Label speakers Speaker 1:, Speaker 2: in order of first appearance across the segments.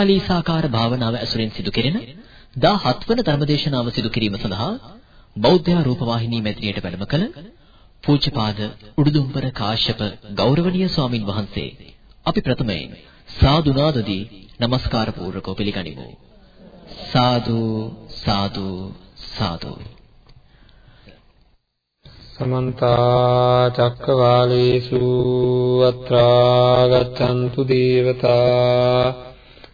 Speaker 1: චත්තාලීසාකාර භාවනාව ඇසුරෙන් සිදු කෙරෙන 17 වන ධර්මදේශනාව සිදු කිරීම සඳහා බෞද්ධ රූපවාහිනී මැදිරියට වැඩම කළ පූජ්‍යපාද උඩුදුම්බර කාශ්‍යප ගෞරවනීය ස්වාමින් වහන්සේ අපි ප්‍රථමයෙන් සාදු නාදදී নমස්කාර පූර්වකව පිළිගනිමු. සාදු සාදු සාදු.
Speaker 2: සමන්ත චක්කවාලේසු අත්‍රා ගච්ඡන්තු දේවතා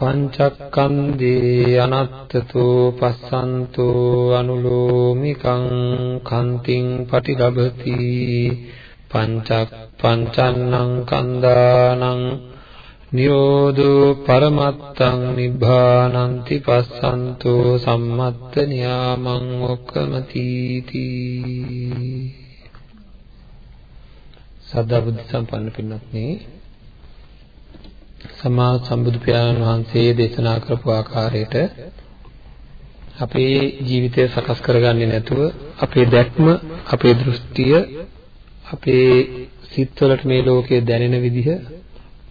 Speaker 2: පංචක්කන්දේ අනත්තතෝ පස්සන්තෝ අනුලෝමිකං කන්තිං පටිලබති පංචක් පංචන්නං කන්දානං නිරෝධෝ පරමත්තං නිබ්බානන්ති පස්සන්තෝ සම්මත්ත නියාමං ඔක්කමති සදා බුද්ධ සම්පන්න පින්වත්නි සම්මා සම්බුදු පියාණන් වහන්සේ දේශනා කරපු ආකාරයට අපේ ජීවිතය සකස් කරගන්නේ නැතුව අපේ දැක්ම අපේ දෘෂ්ටිය අපේ සිත්වලට මේ ලෝකයේ දැනෙන විදිහ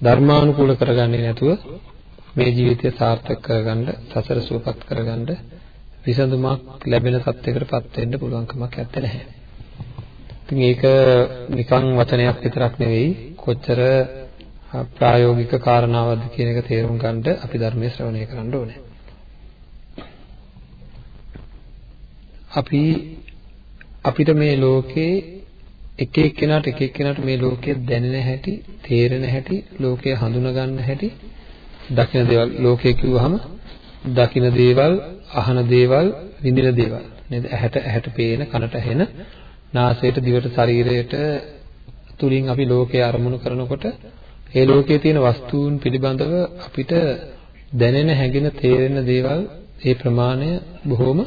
Speaker 2: ධර්මානුකූල කරගන්නේ නැතුව මේ ජීවිතය සාර්ථක කරගන්න සසර සුවපත් කරගන්න විසඳුමක් ලැබෙන තත්යකටපත් වෙන්න පුළුවන් කමක් නැත්තේ. ඉතින් ඒක නිකන් වචනයක් විතරක් නෙවෙයි කොච්චර ප්‍රායෝගික කාරණාවක්ද කියන එක තේරුම් ගන්නට අපි ධර්මයේ ශ්‍රවණය කරන්න ඕනේ. අපි අපිට මේ ලෝකේ එක එක්කෙනාට එක එක්කෙනාට මේ ලෝකයේ දැනෙන හැටි, තේරෙන හැටි, ලෝකය හඳුනා ගන්න හැටි, දකින දේවල් ලෝකයේ කිව්වහම දකින දේවල්, අහන දේවල්, විඳින දේවල් නේද? ඇහැට ඇහැට පේන, කනට ඇහෙන, නාසයට, දිවට, ශරීරයට තුලින් අපි ලෝකය අරමුණු කරනකොට ඒ ලෝකයේ තියෙන වස්තුන් පිළිබඳව අපිට දැනෙන හැඟෙන තේරෙන දේවල් ඒ ප්‍රමාණය බොහොම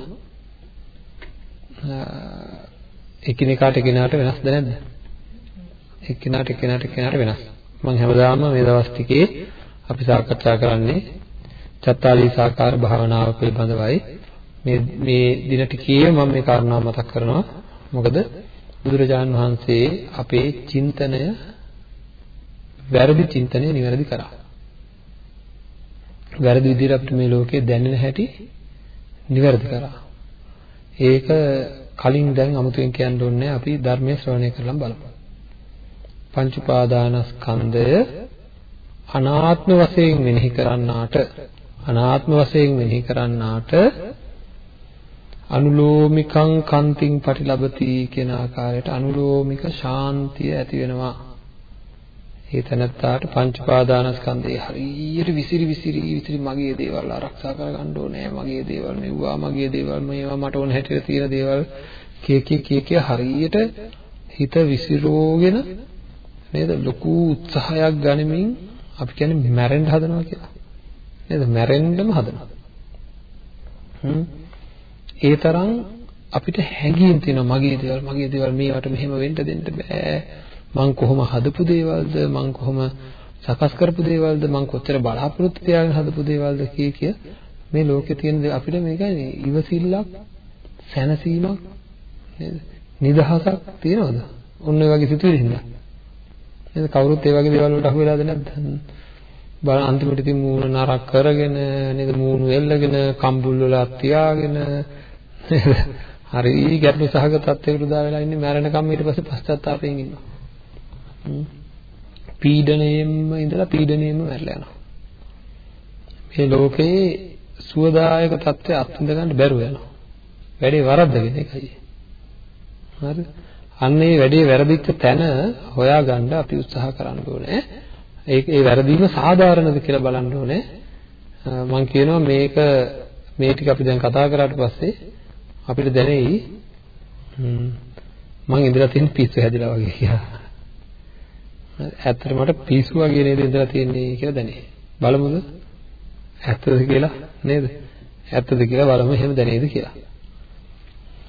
Speaker 2: එකිනෙකාට එකිනෙකාට වෙනස්ද නැද්ද? එකිනෙකාට එකිනෙකාට එකිනෙකාට වෙනස්. මම හැමදාම මේ දවස් ටිකේ අපි සාකච්ඡා කරන්නේ චත්තාලීසාකාර භාවනාව පිළිබඳවයි. මේ මේ දින ටිකේ මම මේ කාරණා මතක් කරනවා. මොකද බුදුරජාන් වහන්සේ අපේ චින්තනය වැරදි චින්තනය නිවැරදි කරා. වැරදි විදිහට අපිට මේ ලෝකේ දැනෙන හැටි නිවැරදි කරා. ඒක කලින් දැන් අමුතුවෙන් කියන්න ඕනේ අපි ධර්මයේ ශ්‍රවණය කරලා බලමු. පංච උපාදානස්කන්ධය අනාත්ම වශයෙන් මෙනෙහි කරන්නාට අනාත්ම වශයෙන් මෙනෙහි කරන්නාට අනුලෝමිකං කන්තිං පටිලබති කියන ආකාරයට අනුලෝමික ශාන්තිය ඇති වෙනවා. ඒ තැනත්තාට පංච පාදානස්කන්ධේ හරියට විසිරි විසිරි විසිරි මගේ දේවල් ආරක්ෂා කරගන්න ඕනේ. මගේ දේවල් මෙව්වා මගේ දේවල් මේවා මට ඕන හැටියට තියෙන දේවල් කී කී කී කී හරියට හිත විසිරෝගෙන නේද? ලොකු උත්සාහයක් ගනිමින් අපි කියන්නේ මැරෙන්න හදනවා කියලා. නේද? මැරෙන්නම හදනවා. ඒ තරම් අපිට හැඟීම් තියෙනවා. මගේ දේවල් මගේ දේවල් මේවට මෙහෙම වෙන්න දෙන්න බෑ. මං කොහොම හදපු දේවල්ද මං කොහොම සකස් කරපු දේවල්ද මං කොච්චර බලාපොරොත්තු තියාගෙන හදපු දේවල්ද කිය කිය මේ ලෝකේ තියෙන අපිට මේකයි ඉවසිල්ලක් සැනසීමක් නේද? නිදහසක් තියනවද? ඔන්න ඔය වගේ සිතුවිලි හින්දා. නේද? කවුරුත් ඒ වගේ දේවල් වලට අහු වෙලාද නැද්ද? බල අන්තිමට ඉතින් මූණ නරක් කරගෙන නේද? මූණ එල්ලගෙන කම්බුල් වල තියාගෙන නේද? හරි ගැටලු සහගත තත්යකට දා වෙලා ඉන්නේ මැරෙනකම් ඊට පස්සේ පශ්චාත්තාපයෙන් ඉන්නවා. පීඩණයෙන්ම ඉඳලා පීඩණයෙන්ම මැරලා යනවා. මේ ලෝකේ සුවදායක තත්ත්වය අත්විඳ ගන්න බැරුව යනවා. වැඩේ වරද්දගෙන එකයි. හරිද? අන්න ඒ වැඩේ වැරදිච්ච තැන හොයාගන්න අපි උත්සාහ කරන්න ඕනේ. ඒක ඒ වැරදීම සාධාරණද කියලා බලන්න ඕනේ. මම කියනවා මේක මේ ටික අපි දැන් කතා කරාට පස්සේ අපිට දැනෙයි මම ඉඳලා තියෙන පිස්සු හැදිලා වගේ කියලා. ඇත්තට මට පිස්සු වගේ නේද ඉඳලා තියෙන්නේ කියලා දැනේ. බලමුද? ඇත්තද කියලා නේද? ඇත්තද කියලා බලමු එහෙම දැනේද කියලා.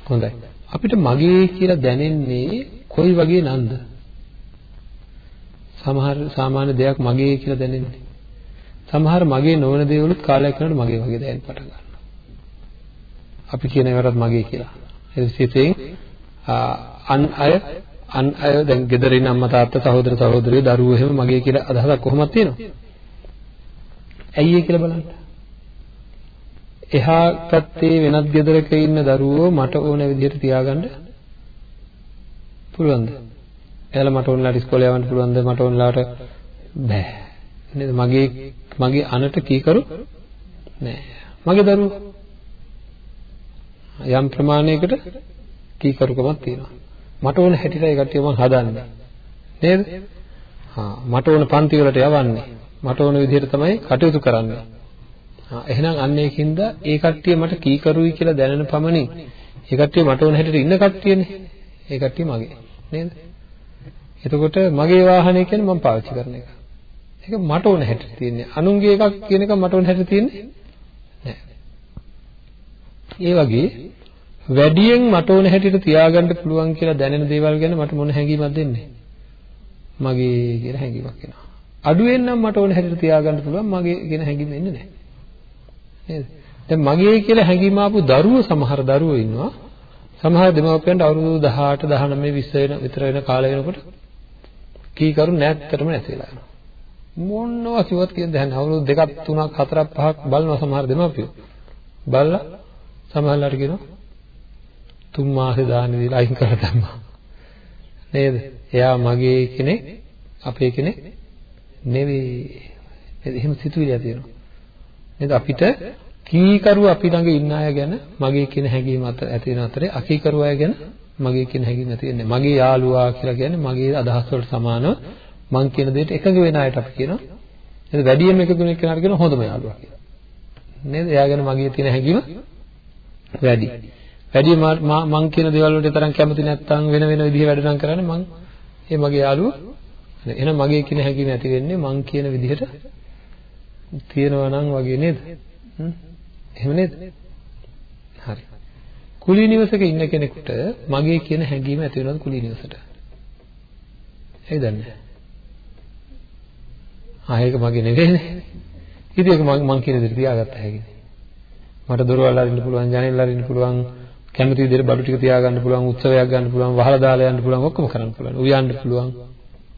Speaker 2: හොඳයි. අපිට මගේ කියලා දැනෙන්නේ කොයි වගේ නන්ද? සමහර සාමාන්‍ය දෙයක් මගේ කියලා දැනෙන්නේ. සමහර මගේ නොවන දේවලුත් කාලයක් යනකොට මගේ වගේ දැනෙන්න පටන් ගන්නවා. අපි කියන ඒවාටත් මගේ කියලා. ඒ විශේෂයෙන් අන් අය අන් අය දැන් ගෙදර ඉන්න අම්මා තාත්තා සහෝදර සහෝදරියෝ දරුවෝ එහෙම මගේ කියලා අදහසක් කොහොමද තියෙනවා? ඇයි ඒ කියලා බලන්න. එහා පැත්තේ වෙනත් ගෙදරක ඉන්න දරුවෝ මට ඕන විදිහට තියාගන්න පුළුවන්ද? එයාලා මට ඕනලාට ඉස්කෝලේ යවන්න පුළුවන්ද? මට ඕනලාට බෑ. නේද? මගේ මගේ අනට කීකරු නෑ. මගේ දරුවෝ යම් ප්‍රමාණයකට කීකරුකමක් තියෙනවා. මට ඕන හැටියට ඒ කට්ටිය මම හදන්නේ. නේද? හා මට ඕන පන්ති වලට යවන්නේ. මට ඕන විදිහට තමයි කටයුතු කරන්නේ. එහෙනම් අන්න ඒකින්ද ඒ කට්ටිය මට කීකරුයි කියලා දැනෙන පමණින් ඒ කට්ටිය මට ඕන හැටියට ඉන්න කට්ටියනේ. ඒ කට්ටිය මගේ නේද? එතකොට මගේ වාහනය කියන්නේ මම පාවිච්චි කරන එක. ඒක මට ඕන හැටියට තියෙන්නේ. අනුන්ගේ එකක් කියන එක මට ඕන හැටියට තියෙන්නේ නැහැ. ඒ වගේ වැඩියෙන් මට ඕන හැටියට තියාගන්න පුළුවන් කියලා දැනෙන දේවල් ගැන මට මොන හැඟීමක්ද දෙන්නේ? මගේ කියලා හැඟීමක් එනවා. අඩුවෙන් නම් මට ඕන හැටියට තියාගන්න පුළුවන් මගේ කියන හැඟීම එන්නේ නැහැ. නේද? දැන් මගේ කියලා හැඟීම ආපු දරුවෝ සමහර දරුවෝ ඉන්නවා. සමහර දෙමව්පියන්ට අවුරුදු 18 19 20 වෙන විතර වෙන කාලය වෙනකොට කීකරු නැත්තටම නැති වෙලා යනවා. මොනවා කිව්වත් කියන්නේ දැන් අවුරුදු දෙකක් තුනක් හතරක් පහක් බලනවා සමහර දෙමව්පියෝ. බලලා සමහරලාට කියනවා තුන් මාසේ දාන්නේ දීලා අයින් කරලා දැම්මා. නේද? එයා මගේ කෙනෙක් අපේ කෙනෙක් නෙවෙයි. එහෙම සිතුවිලියක් තියෙනවා. නේද අපිට කීකරුව අපි ළඟ ඉන්න අය ගැන මගේ කියන හැඟීම අතර ඇති වෙන අතරේ අකීකරුව අය ගැන මගේ කියන හැඟීම ඇති වෙන්නේ මගේ යාළුවා කියලා කියන්නේ මගේ අදහස් වලට සමානව මං කියන දෙයට එකඟ වෙන අයට අපි කියනවා නේද වැඩියෙන් එකඟ වෙන කෙනාට කියනවා හොඳම යාළුවා කියලා නේද එයා ගැන මගේ තියෙන හැඟීම වැඩි වැඩි මං කියන දේවල් වලට තරම් කැමති නැත්නම් වෙන වෙන විදිහ වැඩ නම් කරන්නේ මං ඒ මගේ යාළුවා එහෙනම් මගේ කියන හැඟීම ඇති වෙන්නේ මං කියන විදිහට තියෙනවා නම් වගේ නේද? එහෙම නේද? හරි. කුලී නිවසක ඉන්න කෙනෙකුට මගේ කියන හැඟීම ඇති වෙනවද කුලී නිවසට? ඇයි දන්නේ? ආ ඒක මගේ නෙවෙයිනේ. ඉතින් ඒක මම මං කියන විදිහට තියාගත්ත හැකිනේ. මට දොරවල් අරින්න පුළුවන්, ජනෙල් අරින්න පුළුවන්, කැමති විදිහට බඩු ටික තියාගන්න පුළුවන්, උත්සවයක් ගන්න පුළුවන්, වහලා දාලා යන්න පුළුවන්, ඔක්කොම කරන්න පුළුවන්. උයන්න පුළුවන්,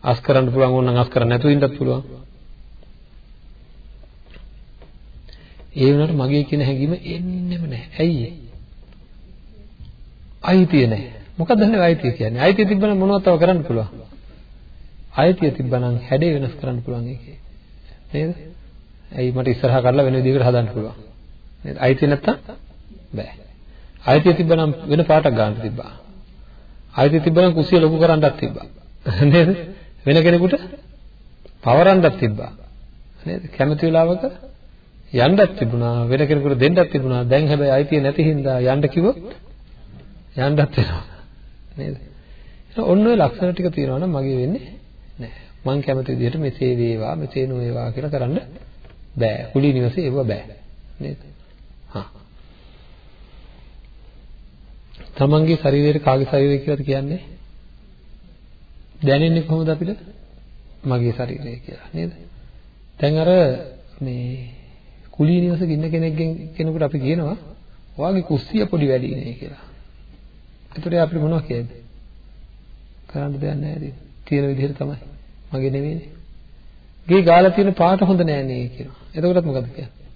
Speaker 2: අස් කරන්න පුළුවන්, ඕනනම් අස් කරන්න නැතුව ඉන්නත් පුළුවන්. ඒ වුණාට මගේ කියන හැඟීම එන්නෙම නැහැ. ඇයි අයිතිය නැහැ. මොකක්ද දන්නේ අයිතිය කියන්නේ? අයිතිය තිබ්බනම් මොනවද තව කරන්න පුළුවන්? අයිතිය තිබ්බනම් හැඩේ වෙනස් කරන්න පුළුවන් ඒකේ. නේද? ඇයි මට ඉස්සරහා කරලා වෙන විදිහකට හදන්න පුළුවන්. නේද? අයිතිය නැත්තම් බෑ. අයිතිය තිබ්බනම් වෙන පාටක් ගන්න තිබ්බා. අයිතිය තිබ්බනම් කුසිය ලොකු කරන්නත් තිබ්බා. නේද? වෙන කෙනෙකුට පවරන්නත් තිබ්බා. නේද? කැමති වෙලාවක යන්නත් තිබුණා වෙන කෙනෙකුට දෙන්නත් තිබුණා දැන් හැබැයි අයිතිය නැති හින්දා යන්න කිව්වොත් යන්නත් වෙනවා නේද ඔන්න ඔය ලක්ෂණ ටික තියෙනවා නම් මගේ වෙන්නේ නැහැ මං කැමති විදිහට මෙසේ වේවා මෙසේ නොවේවා කියලා කරන්න බෑ කුලී නිවසේ ඒව බෑ නේද හා තමන්ගේ ශරීරයට කාගේ ශරීරය කියලාද කියන්නේ දැනෙන්නේ කොහොමද අපිට මගේ ශරීරය කියලා නේද දැන් අර මේ කුලී නිවසක ඉන්න කෙනෙක්ගෙන් කෙනෙකුට අපි කියනවා ඔයාගේ කුස්සිය පොඩි වැඩි නේ කියලා. ඒතකොට අපිට මොනවද කියන්නේ? කරන්න දෙයක් නැහැ නේද? තියෙන විදිහට තමයි. මගේ නෙවෙයිනේ. ගේ ගාලා තියෙන පාට හොඳ නෑ නේ කියනවා. එතකොටත් මොකද කියන්නේ?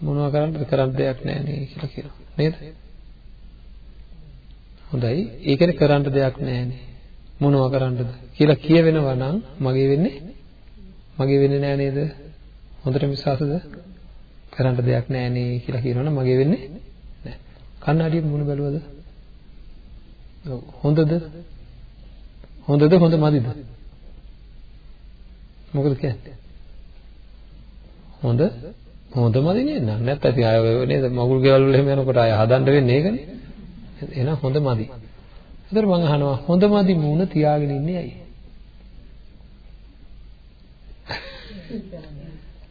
Speaker 2: මොනවා කරන්නද කරන්න දෙයක් නෑ නේ කියලා කියනවා. නේද? හොඳයි. ඒ කියන්නේ කරන්න දෙයක් නෑනේ. මොනවා කරන්නද කියලා කියවෙනවා නම් මගේ වෙන්නේ මගේ වෙන්නේ නෑ නේද? හොඳට විශ්වාසද? කරන්න දෙයක් නැහැ නේ කියලා කියනවනම් මගේ වෙන්නේ නැහැ. කන්නඩියෙන් මුණ බැලුවද? හොඳද? හොඳද හොඳ මදිද? මොකද කියන්නේ? හොඳ හොඳමදි නේද? නැත්නම් ඉතින් ආය නේද මගුල් ගෙවල් වල එහෙම යනකොට ආය හදන්න වෙන්නේ ඒකනේ. එහෙනම් හොඳමදි. ඒතර මං අහනවා හොඳමදි මූණ තියාගෙන ඉන්නේ ඇයි?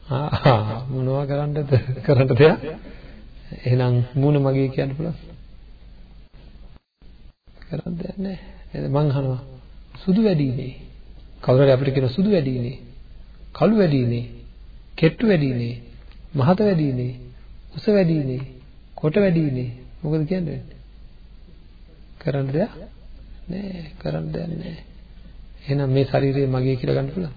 Speaker 2: ආ මොනවා කරන්නද කරන්න දෙයක්? එහෙනම් මූණ මගේ කියන්න පුළුවන්. කරන්න දෙයක් නැහැ. නේද මං අහනවා සුදු වැඩිනේ. කවුරු හරි අපිට කියන සුදු වැඩිනේ. කළු වැඩිනේ. කෙට්ටු වැඩිනේ. මහත වැඩිනේ. උස වැඩිනේ. කොට වැඩිනේ. මොකද කියන්නේ? කරන්න දෙයක් නෑ කරන්න දෙයක් නෑ. එහෙනම් මේ ශරීරය මගේ කියලා ගන්න පුළුවන්.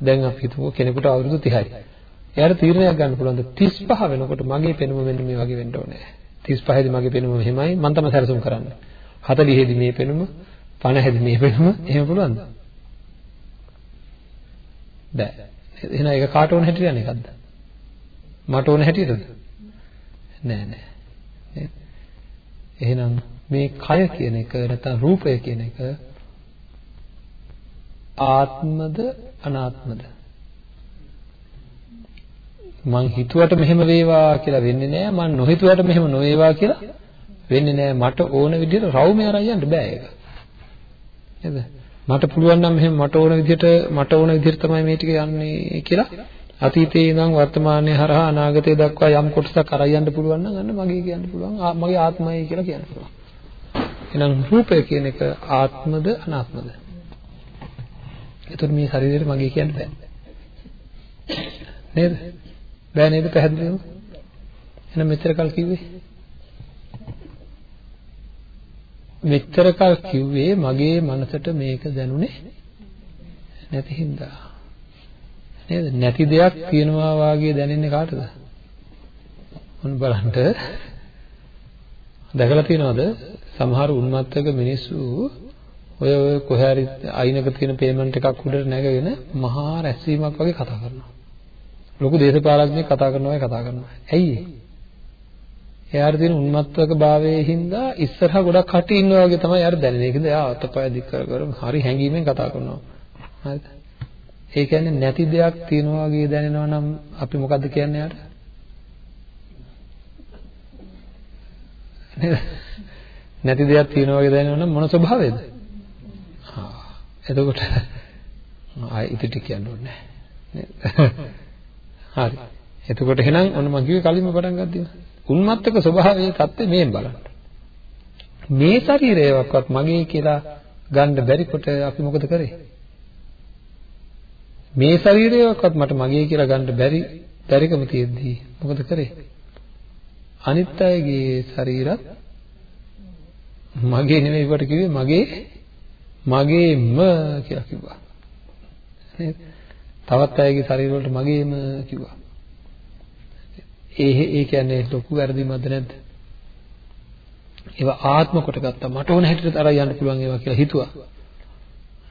Speaker 2: දැන් අපි හිතමු කෙනෙකුට අවුරුදු 30යි. එයාට තීරණයක් ගන්න පුළුවන් 35 වෙනකොට මගේ පෙනුම මෙන්න මේ වගේ වෙන්න ඕනේ. 35 දී මගේ පෙනුම මෙහෙමයි මම තමයි සැලසුම් කරන්නේ. 40 දී මේ පෙනුම 50 දී මේ පෙනුම එහෙම පුළුවන්ද? බෑ. එහෙනම් ඒක කාට ඕන හැටියට යන එකක්ද? මට ඕන හැටියටද? නෑ නෑ. එහෙනම් මේ කය කියන එක නැත්නම් රූපය කියන එක ආත්මද අනාත්මද? මං හිතුවට මෙහෙම වේවා කියලා වෙන්නේ නෑ මං නොහිතුවට මෙහෙම නොවේවා කියලා වෙන්නේ නෑ මට ඕන විදිහට රවුමේ අරන් යන්න බෑ ඒක නේද මට පුළුවන් නම් මෙහෙම මට ඕන විදිහට මට ඕන විදිහට තමයි මේ ටික යන්නේ කියලා අතීතයේ ඉඳන් වර්තමානයේ හරහා අනාගතය දක්වා යම් කොටසක් අරන් යන්න පුළුවන් නම් අන්න මගේ කියන්න පුළුවන්. මගේ ආත්මයයි කියලා කියන්න පුළුවන්. එහෙනම් රූපය කියන එක ආත්මද අනාත්මද? එතකොට මේ ශරීරයට මගේ කියන්න බෑ. නේද? බෑ නේද පැහැදිලිවම? එහෙනම් මෙච්චර කල් කිව්වේ? මෙච්චර කල් කිව්වේ මගේ මනසට මේක දැනුනේ නැති හින්දා. නේද නැති දෙයක් තියෙනවා වාගේ දැනෙන්නේ කාටද මොන බලන්න දැකලා තියෙනවද සමහර උන්මත්තක මිනිස්සු ඔය ඔය කොහේ හරි අයිනක තියෙන පේමන්ට් එකක් උඩට නැගගෙන මහා රැස්වීමක් වගේ කතා කරනවා ලොකු දේශපාලඥයෙක් කතා කරනවා කතා කරනවා. ඇයි ඒ? එයාට තියෙන උන්මත්තක භාවයේ හින්දා ඉස්සරහා ගොඩක් කටි ඉන්නවා වගේ තමයි යාර දැනෙන්නේ. ඒකද එයා අතපය දික් කර කර හරි හැංගීමෙන් කතා කරනවා. හරිද? ඒ කියන්නේ නැති දෙයක් තියෙනවා වගේ දැනෙනවා නම් අපි මොකද්ද කියන්නේ යාට? නැති දෙයක් තියෙනවා වගේ දැනෙනවා නම් මොන ස්වභාවයද? ආ එතකොට ආයි ඉතින් කියන්න ඕනේ නැහැ. හරි. එතකොට එහෙනම් ඔන්න මම කිව්වේ කලින්ම පටන් ගත්තේ. උන්මත්තක ස්වභාවයේ தත්ත්වය මේන් බලන්න. මේ ශරීරයවත් මගේ කියලා ගන්න බැරි කොට අපි මොකද කරේ? මේ ශරීරයවත් මට මගේ කියලා ගන්න බැරි බැරිකම තියෙද්දි මොකද කරේ? අනිත් අයගේ ශරීරත් මගේ නෙමෙයි වට කිව්වේ මගේ මගේම කියලා කිව්වා. නේද? තවත් අයගේ ශරීර වලට මගේම කිව්වා. ඒ ඒ කියන්නේ ලොකු වැරදීමක්ද නැද්ද? ඒවා ආත්ම කොට ගත්තා. මට ඕන හැටියට අර යන්න පුළුවන් ඒවා කියලා හිතුවා.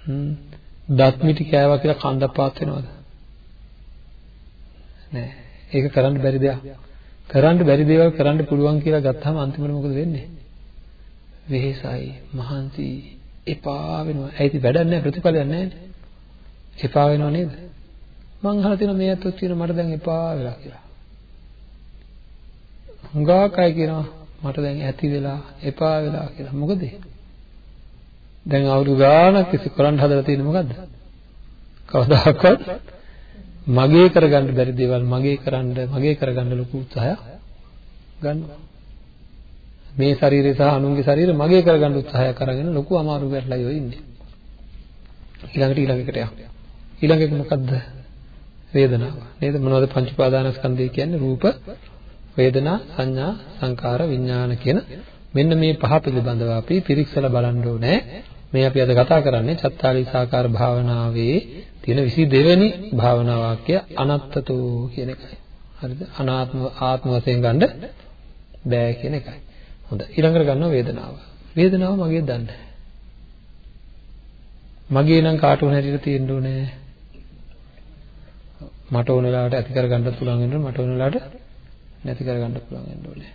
Speaker 2: හ්ම්. දත් මිටි කෑවා කියලා කන්දක් පාත් වෙනවද? නෑ. ඒක කරන්න බැරි දෙයක්. කරන්න බැරි දේවල් කරන්න පුළුවන් කියලා ගත්තාම අන්තිමට මොකද වෙන්නේ? වෙහෙසයි, මහන්සි, එපා වෙනවා. ඒයිති වැඩක් නැහැ ප්‍රතිඵලයක් නැහැ. එපා වෙනව නේද? මං අහලා තියෙනවා මේ අතොත් කියන මට දැන් එපා වෙලා කියලා. හුඟක් අය කියනවා මට දැන් ඇති වෙලා එපා වෙලා කියලා. මොකද දැන් අවුරුදු ගාණක් ඉස්සර කරන්න හදලා තියෙන්නේ මොකද්ද? කවදාකවත් මගේ කරගන්න බැරි දේවල් මගේ කරන්න මගේ කරගන්න ලොකු උත්සාහයක් ගන්නවා. මේ ශරීරය සහ අනුන්ගේ ශරීරය මගේ කරගන්න උත්සාහයක් අරගෙන ලොකු අමාරු වෙලා ඉන්නේ. ඊළඟට ඊළඟට යන්න. ඊළඟ එක මොකද්ද? වේදනාව. නේද? මොනවද පංච උපාදානස්කන්ධය කියන්නේ? රූප, වේදනා, සංඥා, සංකාර, විඥාන කියන මෙන්න මේ පහ පිළිබඳව අපි පිරික්සලා බලන්න ඕනේ. මේ අපි අද කතා කරන්නේ චත්තාලීසාකාර භාවනාවේ තියෙන 22 වෙනි භාවනා වාක්‍ය අනත්තතෝ කියන එකයි. හරිද? අනාත්ම ආත්ම වශයෙන් ගන්න බෑ කියන එකයි. හොඳයි. ඊළඟට ගන්නවා වේදනාව. වේදනාව මගේ දන්නේ මගේ නම් කාට උන හැටියට තියෙන්න ඕනේ මට ඕන වෙලාවට ඇති කරගන්නත් පුළුවන් වෙනවා මට ඕන වෙලාවට නැති කරගන්නත් පුළුවන් වෙන්න ඕනේ.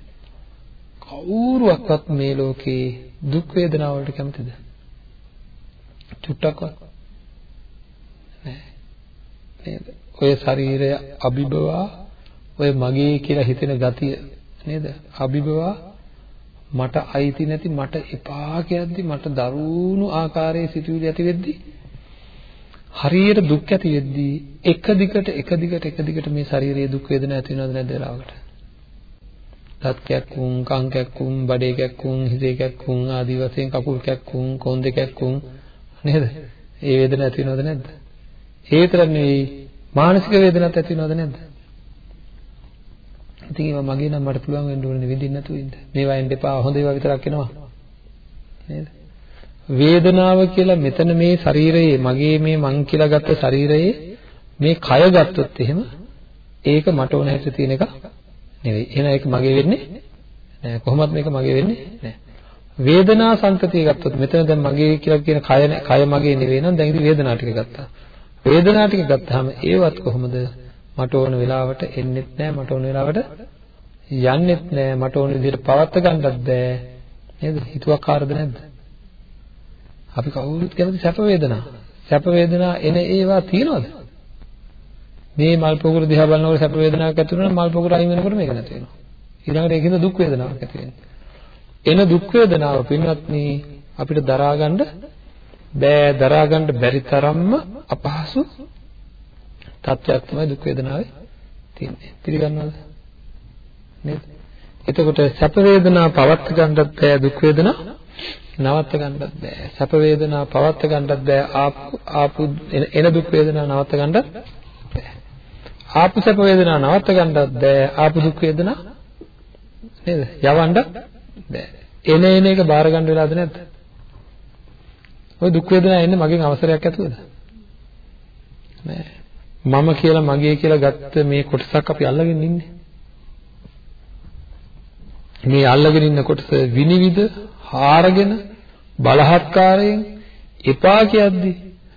Speaker 2: කවුරුවක්වත් මේ ලෝකේ දුක් වේදනා වලට කැමතිද? චුට්ටක්වත් නෑ නේද ඔය ශරීරය අභිබවා ඔය මගේ කියලා හිතෙන ගතිය නේද අභිබවා මට අයිති නැති මට එපා කියද්දි මට දරුණු ආකාරයේ සිතුවිලි ඇති වෙද්දි හරියට දුක් ඇති වෙද්දී එක දිගට එක දිගට එක දිගට මේ ශාරීරික දුක් වේදනා ඇති වෙනවද නැද්ද වෙලාවකට? දත් කැක්කුම්, කන් කැක්කුම්, බඩේ කැක්කුම්, හිසේ කැක්කුම් ආදී වශයෙන් කකුල් කැක්කුම්, කොන්දේ කැක්කුම් නේද? ඒ වේදනා ඇති වෙනවද නැද්ද? ඒ විතර නෙවෙයි මානසික වේදනාවක් ඇති වෙනවද නැද්ද? ඉතින් ඒවා මගේ නම් මට පුළුවන් වෙන්න ඕනේ විඳින්න නැතුව ඉන්න. මේවා එන්න එපා හොඳ ඒවා විතරක් එනවා. නේද? වේදනාව කියලා මෙතන මේ ශරීරයේ මගේ මේ මං කියලා ගත්ත ශරීරයේ මේ කය ගත්තොත් එහෙම ඒක මට ඕන හැටියට තියෙන එක නෙවෙයි. එහෙනම් ඒක මගේ වෙන්නේ නෑ. කොහොමත් මේක මගේ වෙන්නේ නෑ. වේදනා සංතතිය ගත්තොත් මෙතන දැන් මගේ කියලා කියන කය කය මගේ නෙවෙයි නම් දැන් ඉතින් වේදනා ටික ගත්තා. වේදනා ටික ගත්තාම ඒවත් කොහොමද මට ඕන වෙලාවට එන්නෙත් නෑ මට ඕන වෙලාවට යන්නෙත් නෑ මට ඕන විදිහට පවත් ගන්නත් බෑ නේද හිතුවක්කාරද නැද්ද අපි කවුරුත් කැමති සැප වේදනා. සැප වේදනා එන ඒවා තියනවද? මේ මල් පොකුර දිහා බලනකොට සැප වේදනාවක් ඇති වෙනවා මල් පොකුර අයින් වෙනකොට මේක නැති වෙනවා. ඊළඟට ඒකින්ද දුක් වේදනාවක් ඇති වෙනවා. එන දුක් වේදනාව පින්වත්නි අපිට දරා ගන්න බෑ දරා ගන්න බැරි තරම්ම අපහසු තත්ත්වයක් තමයි දුක් වේදනාවේ තියෙන්නේ. පිළිගන්නවද? නේද? එතකොට සැප වේදනා පවත් ගන්නත් බෑ දුක් වේදනා නවත්ත ගන්නත් බෑ. සැප වේදනා පවත්ත ගන්නත් බෑ. ආපු ආපු එන දුක් වේදනා නවත්ත ගන්නත් බෑ. ආපු සැප වේදනා නවත්ත ගන්නත් බෑ. ආපු දුක් වේදනා නේද? යවන්නත් බෑ. එන එන එක බාර ගන්න වෙලාද නැද්ද? ওই දුක් වේදනා එන්නේ මගෙන් අවසරයක් ඇතුවද? නෑ. මම කියලා මගේ කියලා ගත්ත මේ කොටසක් අපි අල්ලගෙන ඉන්නේ. මේ අල්ලගෙන ඉන්න කොටස විනිවිද හාරගෙන බලහත්කාරයෙන් එපා කියද්දි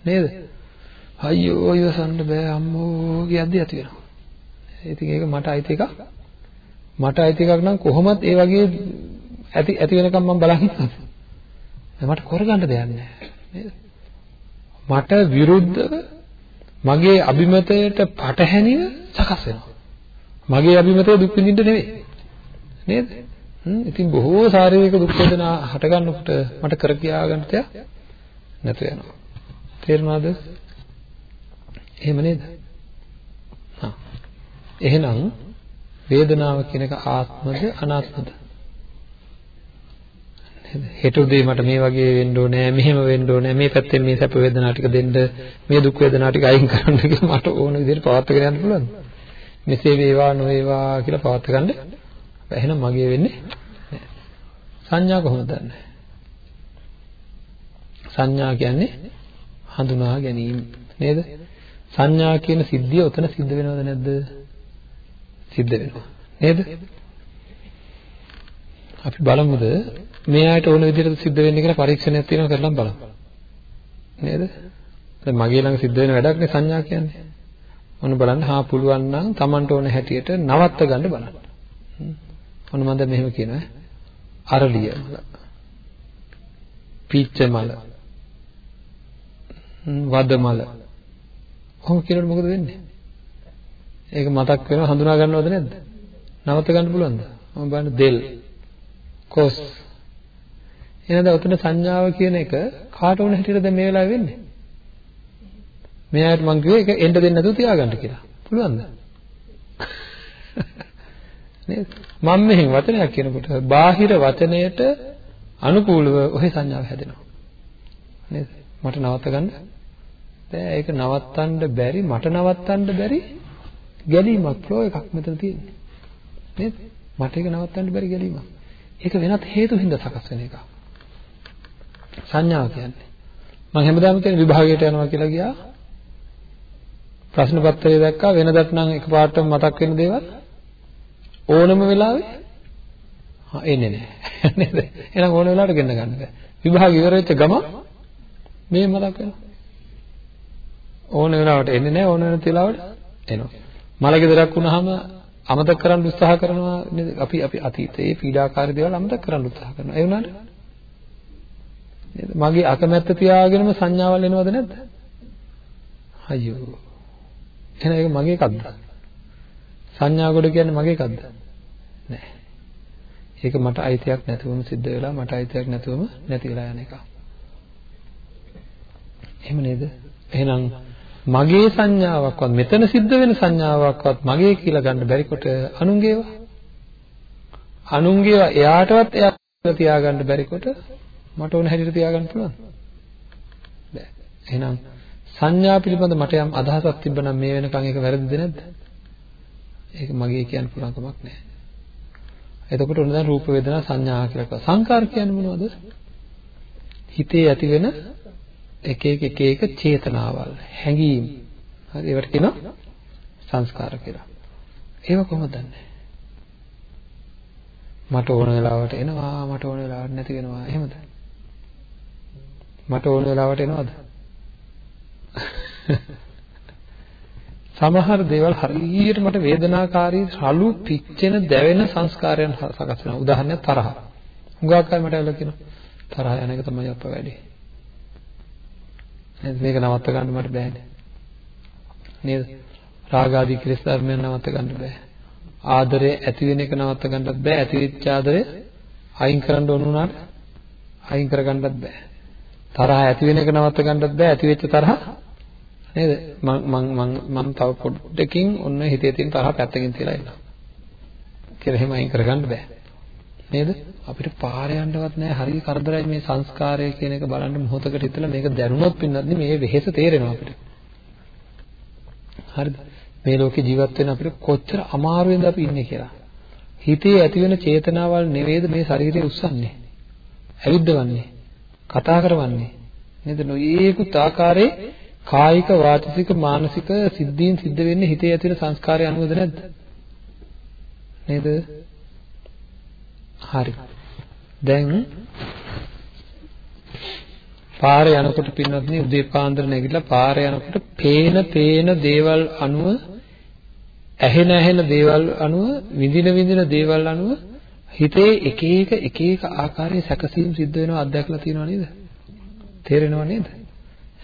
Speaker 2: නේද? අයියෝ ඉවසන්න බෑ අම්මෝ කියද්දි ඇති වෙනවා. ඉතින් ඒක මට අයිති එකක්. මට අයිති එකක් නම් කොහොමත් ඒ වගේ ඇති ඇති වෙනකම් මම බලන් ඉන්නද? මට කරගන්න දෙයක් නැහැ. නේද? මට විරුද්ධව මගේ අභිමතයට පටහැනිව සකස් වෙනවා. මගේ අභිමතය දුක් විඳින්න නෙවෙයි. නේද? ඉතින් බොහෝ ශාරීරික දුක් වේදනා හට ගන්නකොට මට කර කියා ගන්න දෙයක් නැතු වෙනවා. තේරුණාද? එහෙම නේද? හා. එහෙනම් වේදනාව කියන එක ආත්මද අනාත්මද? නේද? හෙට උදේ මට මේ වගේ වෙන්න ඕනේ, මෙහෙම වෙන්න ඕනේ, මේ පැත්තෙන් මේ සැප වේදනා ටික දෙන්න, මේ දුක් වේදනා ටික අයින් කරන්න කියලා මට ඕන විදිහට පවත්වාගෙන යන්න පුළුවන්ද? මෙසේ වේවා නොවේවා කියලා පවත්වා ගන්න එහෙනම් මගේ වෙන්නේ සංඥා කොහොමද දන්නේ? සංඥා කියන්නේ හඳුනා ගැනීම නේද? සංඥා කියන සිද්ධිය උතන සිද්ධ වෙනවද නැද්ද? සිද්ධ වෙනවා. නේද? අපි බලමුද මේ ආයත ඕන විදිහට සිද්ධ වෙන්නේ කියලා පරීක්ෂණයක් තියෙනවා කරලා බලමු. නේද? දැන් මගේ ළඟ සිද්ධ වෙන වැඩක් නේ සංඥා කියන්නේ. ඔන්න බලන්න හා පුළුවන් නම් Tamanට ඕන හැටියට නවත්ත ගන්න බලන්න. ඔන්න මම දැන් මෙහෙම කියනවා. අරලිය මල. පීච්ච මල. වද මල. කොහොම කියනකොට මොකද වෙන්නේ? ඒක මතක් වෙනවා හඳුනා ගන්නවද නැද්ද? නවත්ත ගන්න පුළුවන්ද? මම බලන්න දෙල් කොස් එහෙනම් උතන සංඥාව කියන එක කාට වුණ හැටියට දැන් මේ වෙලාවේ වෙන්නේ? මෙයාට මං කිව්වේ ඒක එන්න දෙන්න නැතුව තියාගන්න කියලා. පුළුවන්ද? නේද? මම මෙහෙන් වචනයක් කියනකොට බාහිර වචනයට අනුකූලව ඔහේ සංඥාව හැදෙනවා. නේද? මට නවත්ත ගන්න බෑ ඒක නවත්තන්න බැරි මට නවත්තන්න බැරි ගැලීමක් ෆ්ලෝ එකක් මෙතන තියෙන්නේ. නේද? මට ඒක නවත්තන්න බැරි ගැලීමක්. ඒක වෙනත් හේතු හින්දා සකස් වෙන එකක්. සංඥාව කියන්නේ. මම හැමදාම කියන්නේ විභාගයට යනවා කියලා ගියා. ප්‍රශ්න පත්‍රය දැක්කා වෙනදට නම් එකපාරටම මතක් වෙන දේවල් ඕනම වෙලාවෙ හා එන්නේ නැහැ නේද එහෙනම් ඕන වෙලාවට ගෙන්න ගන්න බෑ විභාග ඉවර වෙච්ච ගම මේ මතක් වෙනවා ඕන වෙලාවට එන්නේ නැහැ ඕන වෙන වෙලාවට එනවා මල ගෙදරක් වුණාම අමතක කරන්න උත්සාහ කරනවා නේද අපි අපි අතීතයේ පීඩාකාරී දේවල් අමතක කරන්න උත්සාහ කරනවා ඒ වුණාට නේද? මගේ අකමැත්ත තියාගෙනම සංඥාවල් එනවද නැද්ද? අයියෝ. එහෙනම් ඒක මගේ එකක්ද? සංඥා කොට කියන්නේ මගේ එකක්ද? නෑ. ඒක මට අයිතියක් නැතුවම සිද්ධ වෙලා මට අයිතියක් නැතුවම නැති වෙලා යන එකක්. එහෙම නේද? එහෙනම් මගේ සංඥාවක්වත් මෙතන සිද්ධ වෙන සංඥාවක්වත් මගේ කියලා ගන්න බැරි කොට අනුන්ගේවා අනුන්ගේවා එයාටවත් එයා තියාගන්න බැරි කොට මට ඕන හැටියට තියාගන්න පුළුවන් බෑ. එහෙනම් සංඥා පිළිබඳ මට යම් අදහසක් තිබ්බනම් මේ වෙනකන් ඒක වැරදිද නැද්ද? ඒක මගේ කියන්න පුළුවන් කමක් නැහැ එතකොට ඔන්න දැන් රූප වේදනා සංඥා කියලා කියනවා සංකාර කියන්නේ මොනවද? හිතේ ඇති වෙන එක එක එක එක චේතනාවල් හැඟීම් හරි ඒවට කියනවා සංස්කාර කියලා. ඒව කොහොමද දන්නේ? මට ඕන වෙලාවට එනවා මට ඕන වෙලාවට නැති වෙනවා එහෙමද? මට ඕන වෙලාවට එනවද? සමහර දේවල් හරියට මට වේදනාකාරී රළු පිච්චෙන දැවෙන සංස්කාරයන් සකස් වෙනවා. උදාහරණයක් තරහ. හුඟක් අය මට ඇවිල්ලා කියනවා තරහ යන එක තමයි අප්පා වැඩේ. නේද? මේක නවත්ත ගන්න මට බෑනේ නේද? රාග ආදී කෙලෙස් ධර්මයන් නවත්ත ගන්න බෑ. ආදරය ඇති වෙන එක නවත්ත ගන්නත් බෑ. ඇති වෙච්ච ආදරය අයින් කරන්න ඕන උනාට අයින් කර ගන්නත් බෑ. තරහ ඇති වෙන එක නවත්ත ගන්නත් බෑ. ඇති වෙච්ච තරහ නේද? මම මම මම තව පොඩ්ඩකින් ඔන්න හිතේ තියෙන තරහ පැත්තකින් තියලා ඉන්නවා කියලා එහෙම අයින් කරගන්න බෑ. නේද? අපිට පාර යන්නවත් නැහැ. හරිය කරදරයි මේ සංස්කාරය කියන එක බලන්න මොහොතකට හිතලා මේක දැනුණොත් පින්නත් මේ වෙහෙස තේරෙනවා අපිට. හරිද? මේ ලෝකේ ජීවත් වෙන අපිට කොච්චර අමාරුවෙන්ද අපි ඉන්නේ කියලා. හිතේ ඇති වෙන චේතනාවල් නෙවෙයිද මේ ශරීරය උස්සන්නේ. ඇවිද්දවන්නේ. කතා කරවන්නේ. නේද? නොයේකුත් ආකාරයේ කායික වාචික මානසික සිද්ධීන් සිද්ධ වෙන්නේ හිතේ ඇති වෙන සංස්කාරය අනුවද නැද්ද? නේද? හරි. දැන් පාරේ යනකොට පින්වත්නි උදේ පාන්දර නැගිටලා පාරේ යනකොට පේන පේන දේවල් අනුව ඇහෙන ඇහෙන දේවල් අනුව විඳින විඳින දේවල් අනුව හිතේ එක එක එක එක ආකාරයේ සැකසීම් සිද්ධ වෙනවා අත්දැකලා තියෙනව නේද? තේරෙනව නේද?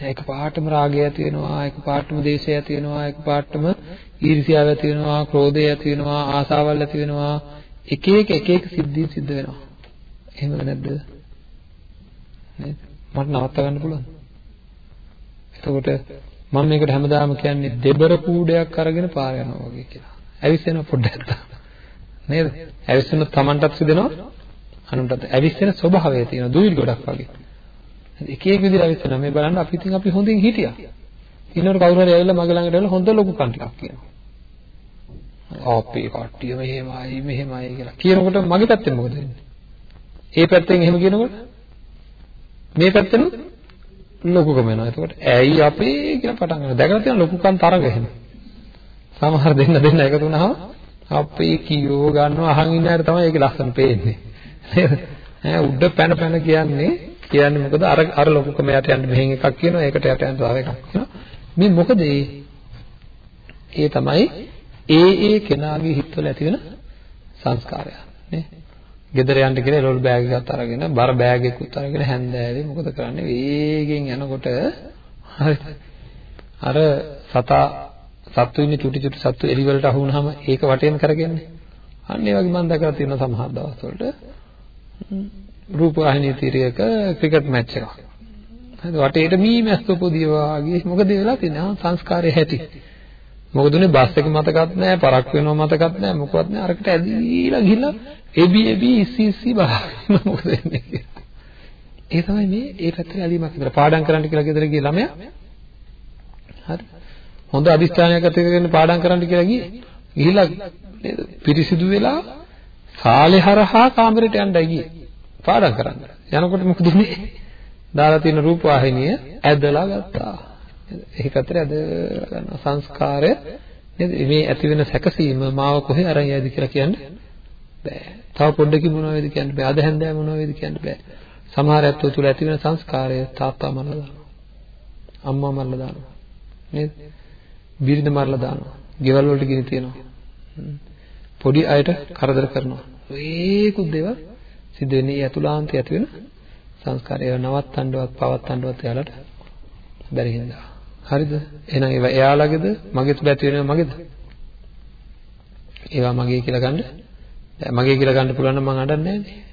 Speaker 2: එක පාටම රාගය ඇති වෙනවා, එක පාටම දේශය ඇති වෙනවා, එක පාටම ඊර්ෂ්‍යාව ඇති වෙනවා, ක්‍රෝධය ඇති වෙනවා, ආසාවල් ඇති වෙනවා, එක එක එක එක සිද්ධි සිද්ධ වෙනවා. එහෙමද නැද්ද? නේද? මට නවත්ත ගන්න පුළුවන්. එතකොට මම මේකට හැමදාම කියන්නේ දෙබර කූඩයක් අරගෙන පාර යනවා වගේ කියලා. ඇවිස්සෙන පොඩ්ඩක් නේද? ඇවිස්සෙන තමන්ටත් සිදෙනවා අනුන්ටත් ඇවිස්සෙන ස්වභාවය තියෙනවා දුවිලි ගොඩක් වගේ. එක එක විදිහට ඇවිස්සෙනවා. මේ බලන්න අපි ඉතින් අපි හොඳින් හිටියා. ඊනොර කවුරු හරි ඇවිල්ලා මගේ ළඟට ඇවිල්ලා හොඳ ලොකු කන් ටිකක් කියනවා. අපේ කට්ටිය මෙහෙමයි මෙහෙමයි කියලා කියනකොට මගේ පැත්තෙන් මොකද වෙන්නේ? ඒ පැත්තෙන් එහෙම කියනකොට මේ පැත්තෙන් ලොකුකම වෙනවා. එතකොට ඇයි අපේ කියලා පටන් ගන්නවා. දැකලා තියෙන ලොකුකම් තරග එහෙම. සමහර දෙන්න දෙන්න එකතු වුණාම අපේ කීයෝ ගන්නවා අහන් ඉන්න අය තමයි ඒකේ ලස්සන පේන්නේ. නේද? ඈ උඩ පැන පැන කියන්නේ කියන්නේ මොකද අර අර ලොකුකම යට යන්න මෙහෙන් එකක් කියනවා ඒකට යට යන්න තව එකක් කියනවා. මේ මොකද ඒ තමයි ඒ ඒ කෙනාගේ හිතවල ඇති වෙන සංස්කාරය නේ. ගෙදර යන්න කියලා එළවලු බෑග් එකක් අරගෙන බර බෑග් එකකුත් අරගෙන හැන්දෑවේ මොකද කරන්නේ වේගෙන් යනකොට හරි අර සතා සත්තු ඉන්නේ චුටි චුටි සත්තු එලි වලට අහු වුනහම ඒක වටේම කරගන්නේ. අන්න ඒ වගේ මම දැකලා තියෙනවා සමහර දවස්වලට රූපවාහිනී තීරයක ක්‍රිකට් මැච් එකක්. හරි වටේට මී මැස්සෝ පොදිය වාගේ මොකද වෙලා තියෙන්නේ? සංස්කාරයේ හැටි. මොකද උනේ බස් එක මතකත් නැහැ, පරක් වෙනව මතකත් නැහැ, මොකවත් නැහැ. අරකට ඇදීලා ගිහිල්ලා එබි එබි ඉස්සි ඉස්සි බලන්න මොකද වෙන්නේ කියලා. ඒ තමයි මේ ඒ පැත්තේ ඇලීමක් විතර පාඩම් කරන්න කියලා ගෙදර ගිය ළමයා. හරි. හොඳ අදිස්ථානයක් ඇති කරගෙන පාඩම් කරන්න කියලා ගියේ. ගිහිල්ලා නේද? පිරිසිදු වෙලා සාලේ හරහා කාමරේට යන්නයි ගියේ. පාඩම් කරන්න. යනකොට මොකද උනේ? දාලා තියෙන රූපවාහිනිය ඇදලා ගත්තා. ඒක පැත්තට ඇද ගන්න සංස්කාරය නේද මේ ඇති වෙන සැකසීම මාව කොහේ අරන් යයිද කියලා කියන්න බෑ. තව පොඩ්ඩකින් මොනව වේද කියන්න බෑ. අද හැන්දෑ මොනව වේද කියන්න බෑ. සමහර ඇත්තෝ තුල ඇති වෙන සංස්කාරය තාත්තා මරලා දානවා. අම්මා මරලා දානවා. නේද? බිරිඳ මරලා දානවා. ගෙවල් වලට ගිනි තියනවා. පොඩි අයට කරදර කරනවා. ඒකුත් දේවල් සිද්ධ වෙන්නේ ඒ අතුලාන්තය ඇති වෙන සංස්කාරය නවත්තන්නවත් පවත්තන්නවත් එයාලට බැරි හින්දා. හරිද? එහෙනම් ඒවා එයාලගේද මගේ තුල ඇති වෙනව මගේද? ඒවා මගේ කියලා ගන්න මගේ කියලා ගන්න පුළුවන් නම් මම අඬන්නේ නැහැ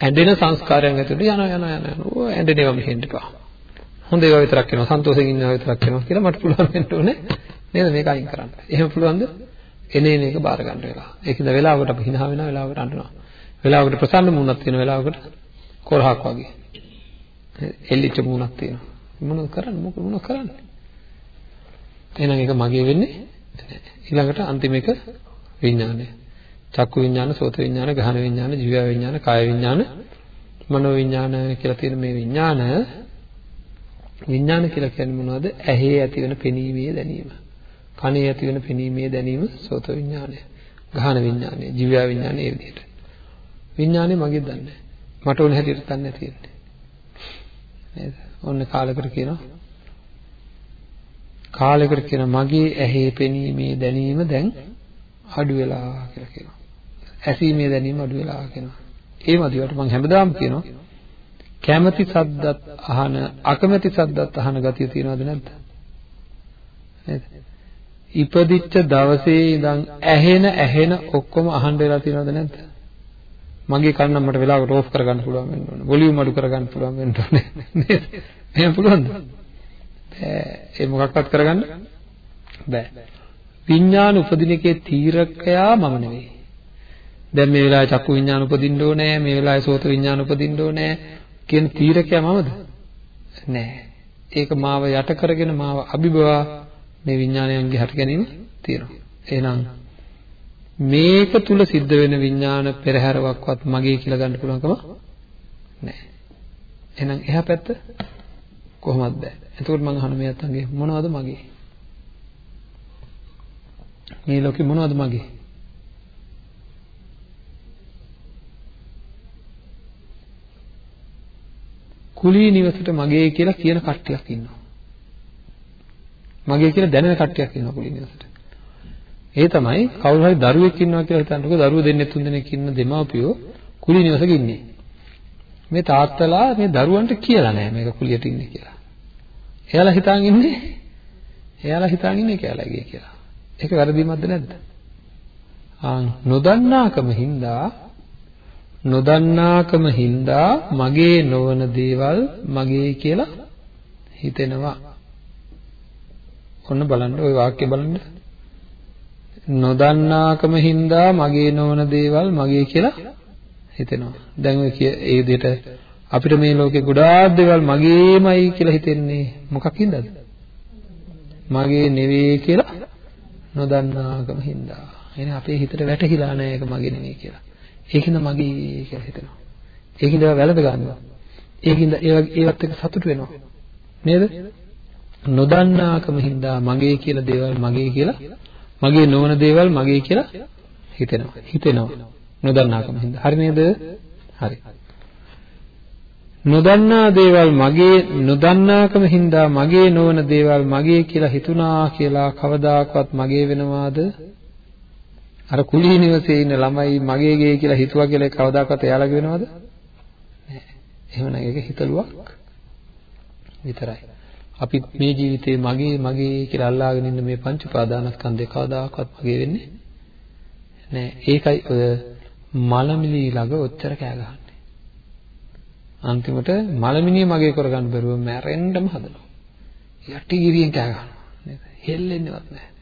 Speaker 2: ඇඬෙන සංස්කාරයන් ඇතුළේ යනවා යනවා යනවා. ඕ ඇඬෙනවා මෙහෙන්න එපා. හොඳ ඒවා විතරක් වෙනවා. සන්තෝෂයෙන් ඉන්නවා විතරක් වෙනවා කියලා මට පුළුවන් වෙන්න ඕනේ. නේද මේක අයින් කරන්න. එහෙම පුළුවන්ද? එනේන එක බාර ගන්න වෙලා. ඒකද වෙලාවකට අපි hina වෙනවා වෙලාවකට අඬනවා. වෙලාවකට ප්‍රසන්න මුණක් තියෙන වෙලාවකට කොරහක් වගේ. එල්ලිච්ච මුණක් තියෙනවා. මොනවද කරන්නේ? මොකද මොනවද කරන්නේ? එහෙනම් ඒක මගේ වෙන්නේ ඊළඟට අන්තිම එක විඥානය. චක්කු විඥාන, සෝත විඥාන, ගහන විඥාන, ජීව විඥාන, කාය විඥාන, මනෝ විඥාන කියලා තියෙන මේ විඥාන විඥාන කියලා කියන්නේ මොනවද? ඇහි ඇති වෙන පෙනීමේ දැනීම. කනේ ඇති වෙන පෙනීමේ දැනීම සෝත විඥානය. ගහන විඥානය, ජීව විඥානය ඒ විදිහට. විඥානේ මගේ දන්නේ මට ඕන හැටියට දන්නේ තියෙන්නේ. නේද? ඔන්න කාලයකට කියනවා කාලයකට කියන මගේ ඇහි පෙනීමේ දැනීම දැන් අඩු වෙලා කියලා කියනවා. ඇසීමේ දැනීම අඩු වෙලා කියනවා. ඒ මදිවට මම හැමදාම කියනවා කැමැති සද්දත් අහන අකමැති සද්දත් අහන ගතිය තියෙනවද නැද්ද? නේද? ඉපදිච්ච දවසේ ඉඳන් ඇහෙන ඇහෙන ඔක්කොම අහන්න වෙලා තියෙනවද නැද්ද? මගේ කන නම් මට වෙලාවකට ඕෆ් කරගන්න පුළුවන් වෙන්න ඕනේ. වොලියුම් අඩු කරගන්න පුළුවන් වෙන්න ඕනේ. නේද? එහෙම පුළුවන්ද? බෑ. ඒ මොකක්වත් කරගන්න බෑ. විඥාන උපදින එකේ තීරකයා මම නෙවෙයි. දැන් මේ වෙලාවේ චක්කු විඥාන උපදින්න ඕනේ, මේ වෙලාවේ සෝත විඥාන උපදින්න ඕනේ කියන තීරකයා මමද? නෑ. ඒක මාව යට කරගෙන මාව අභිබවා මේ විඥානයන්ගේ හට ගැනීම තියෙනවා. එහෙනම් මේක තුල සිද්ධ වෙන විඥාන පෙරහැරවක්වත් මගේ කියලා ගන්න පුළුවන්කම නැහැ. එහෙනම් එහා පැත්ත කොහොමද බෑ. එතකොට මම අහන මේ අතංගේ මොනවද මගේ? මේ ලෝකේ මොනවද මගේ? කුලී නිවසට මගේ කියලා කියන කට්ටියක් ඉන්නවා. මගේ කියලා දැනෙන කට්ටියක් ඉන්නවා කුලී නිවසට. ඒ තමයි කවුරු හරි දරුවෙක් ඉන්නවා කියලා හිතන්නකෝ දරුවෝ දෙන්නේ තුන් දෙනෙක් ඉන්න දෙමාපියෝ කුලී නිවසක ඉන්නේ. මේ තාත්තලා මේ දරුවන්ට කියලා නැහැ මේක කුලියට ඉන්නේ කියලා. එයාලා හිතාන් ඉන්නේ එයාලා හිතාන් ඉන්නේ කැලගේ කියලා. ඒක වැරදීමක්ද නැද්ද? ආ නොදන්නාකම හින්දා නොදන්නාකම හින්දා මගේ නොවන දේවල් මගේ කියලා හිතෙනවා. ඔන්න බලන්න ওই වාක්‍ය බලන්න. නොදන්නාකම හින්දා මගේ නොවන දේවල් මගේ කියලා හිතෙනවා. දැන් ඔය ඒ විදිහට අපිට මේ ලෝකේ ගොඩාක් දේවල් මගේමයි කියලා හිතෙන්නේ මොකක් හින්දාද? මගේ නෙවෙයි කියලා නොදන්නාකම හින්දා. එහෙනම් අපේ හිතට වැටහිලා නැහැ ඒක මගේ නෙවෙයි කියලා. ඒකින්ද මගේ කියලා හිතෙනවා. ඒකින්ද වැළඳ ගන්නවා. ඒකින්ද ඒවත් එක්ක සතුට වෙනවා. නේද? නොදන්නාකම හින්දා මගේ කියලා දේවල් මගේ කියලා මගේ නොවන දේවල් මගේ කියලා හිතෙනවා. හිතෙනවා. නොදන්නාකම හින්දා. හරි නේද? හරි. නොදන්නා දේවල් මගේ නොදන්නාකම හින්දා මගේ නොවන දේවල් මගේ කියලා හිතුණා කියලා කවදාකවත් මගේ වෙනවාද? අර කුලී නිවසේ ඉන්න ළමයි මගේ ගේ කියලා හිතුවා කියලා කවදාකවත් එයාලගේ වෙනවද? නෑ. එහෙමනම් ඒක හිතලුවක් විතරයි. අපි මේ ජීවිතේ මගේ මගේ කියලා අල්ලාගෙන ඉන්න මේ පංච උපාදානස්කන්ධය කවදාකවත් මගේ වෙන්නේ නෑ. ඒකයි ඔය මලමිලි ළඟ ඔච්චර කෑ ගහන්නේ. අන්තිමට මලමිනිය මගේ කරගන්න බැරුව මැරෙන්නම හදනවා. යටි ගිරියෙන් කෑ ගහනවා. නේද? හෙල්ලෙන්නේවත් නැහැ.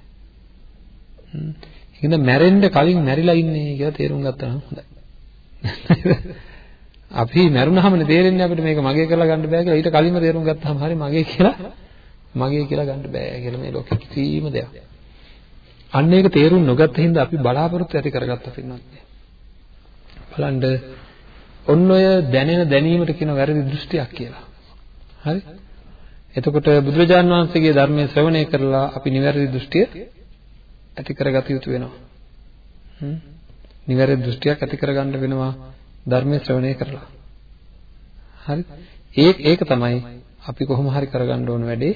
Speaker 2: හ්ම්. ඒකද මැරෙන්න කලින් මැරිලා ඉන්නේ කියලා තේරුම් ගත්තා නම් හොඳයි. අපි මැරුණාමනේ තේරෙන්නේ අපිට මේක මගේ කරලා ගන්න බෑ කියලා ඊට කලින්ම තේරුම් ගත්තාම හරි මගේ කියලා මගේ කියලා ගන්න බෑ කියලා මේ ලෝකෙ කිසිම දෙයක්. අන්න ඒක තේරුම් නොගත්ත හින්දා අපි බලාපොරොත්තු ඇති කරගත්තා පින්නත්. බලන්න ඔන්න ඔය දැනෙන දැනීමට කියන වැරදි දෘෂ්ටියක් කියලා. හරි? එතකොට බුදුරජාණන් වහන්සේගේ ධර්මයේ ශ්‍රවණය කරලා අපි නිවැරදි දෘෂ්ටිය ඇති කරගත යුතු වෙනවා. හ්ම්. නිවැරදි දෘෂ්ටියක් ඇති කරගන්න වෙනවා ධර්මයේ ශ්‍රවණය කරලා. හරි? ඒක ඒක තමයි අපි කොහොම හරි කරගන්න ඕන වැඩේ.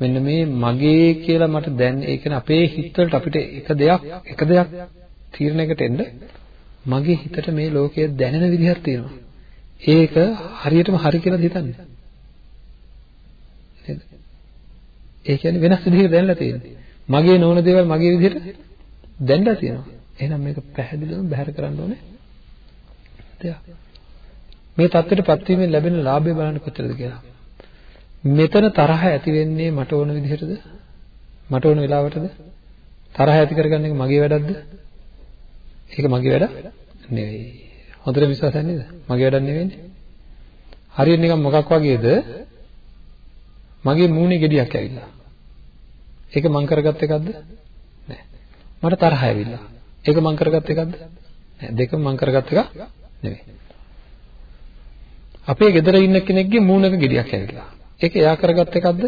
Speaker 2: මෙන්න මේ මගේ කියලා මට දැන් ඒ කියන්නේ අපේ හිතවලට අපිට එක දෙයක් එක දෙයක් තීරණයකට එන්න මගේ හිතට මේ ලෝකය දැනෙන විදිහක් තියෙනවා. ඒක හරියටම හරි කියලා හිතන්නේ. නේද? ඒ කියන්නේ වෙනස් විදිහකට දැනලා තියෙන්නේ. මගේ නොවන දේවල් මගේ විදිහට දැනලා තියෙනවා. එහෙනම් මේක පැහැදිලිවම බැහැර කරන්න ඕනේ. දෙයක්. මේ தත්ත්වයටපත් වීමෙන් ලැබෙන ලාභය බලන්න කොච්චරද කියලා. මෙතන තරහ ඇති වෙන්නේ මට ඕන විදිහටද? මට ඕන වෙලාවටද? තරහ ඇති කරගන්න එක මගේ වැඩක්ද? ඒක මගේ වැඩ නෙවෙයි. හොඳට විශ්වාසයක් නේද? මගේ වැඩක් නෙවෙයිනේ. හරියට නිකන් මොකක් වගේද? මගේ මූණේ ගෙඩියක් ඇවිල්ලා. ඒක මං කරගත් එකක්ද? නෑ. මට තරහ ඇවිල්ලා. ඒක මං කරගත් එකක්ද? නෑ. දෙකම මං කරගත් එකක් නෙවෙයි. අපේ ගෙදර ඉන්න කෙනෙක්ගේ මූණක ගෙඩියක් ඇවිල්ලා. ඒක එයා කරගත් එකක්ද?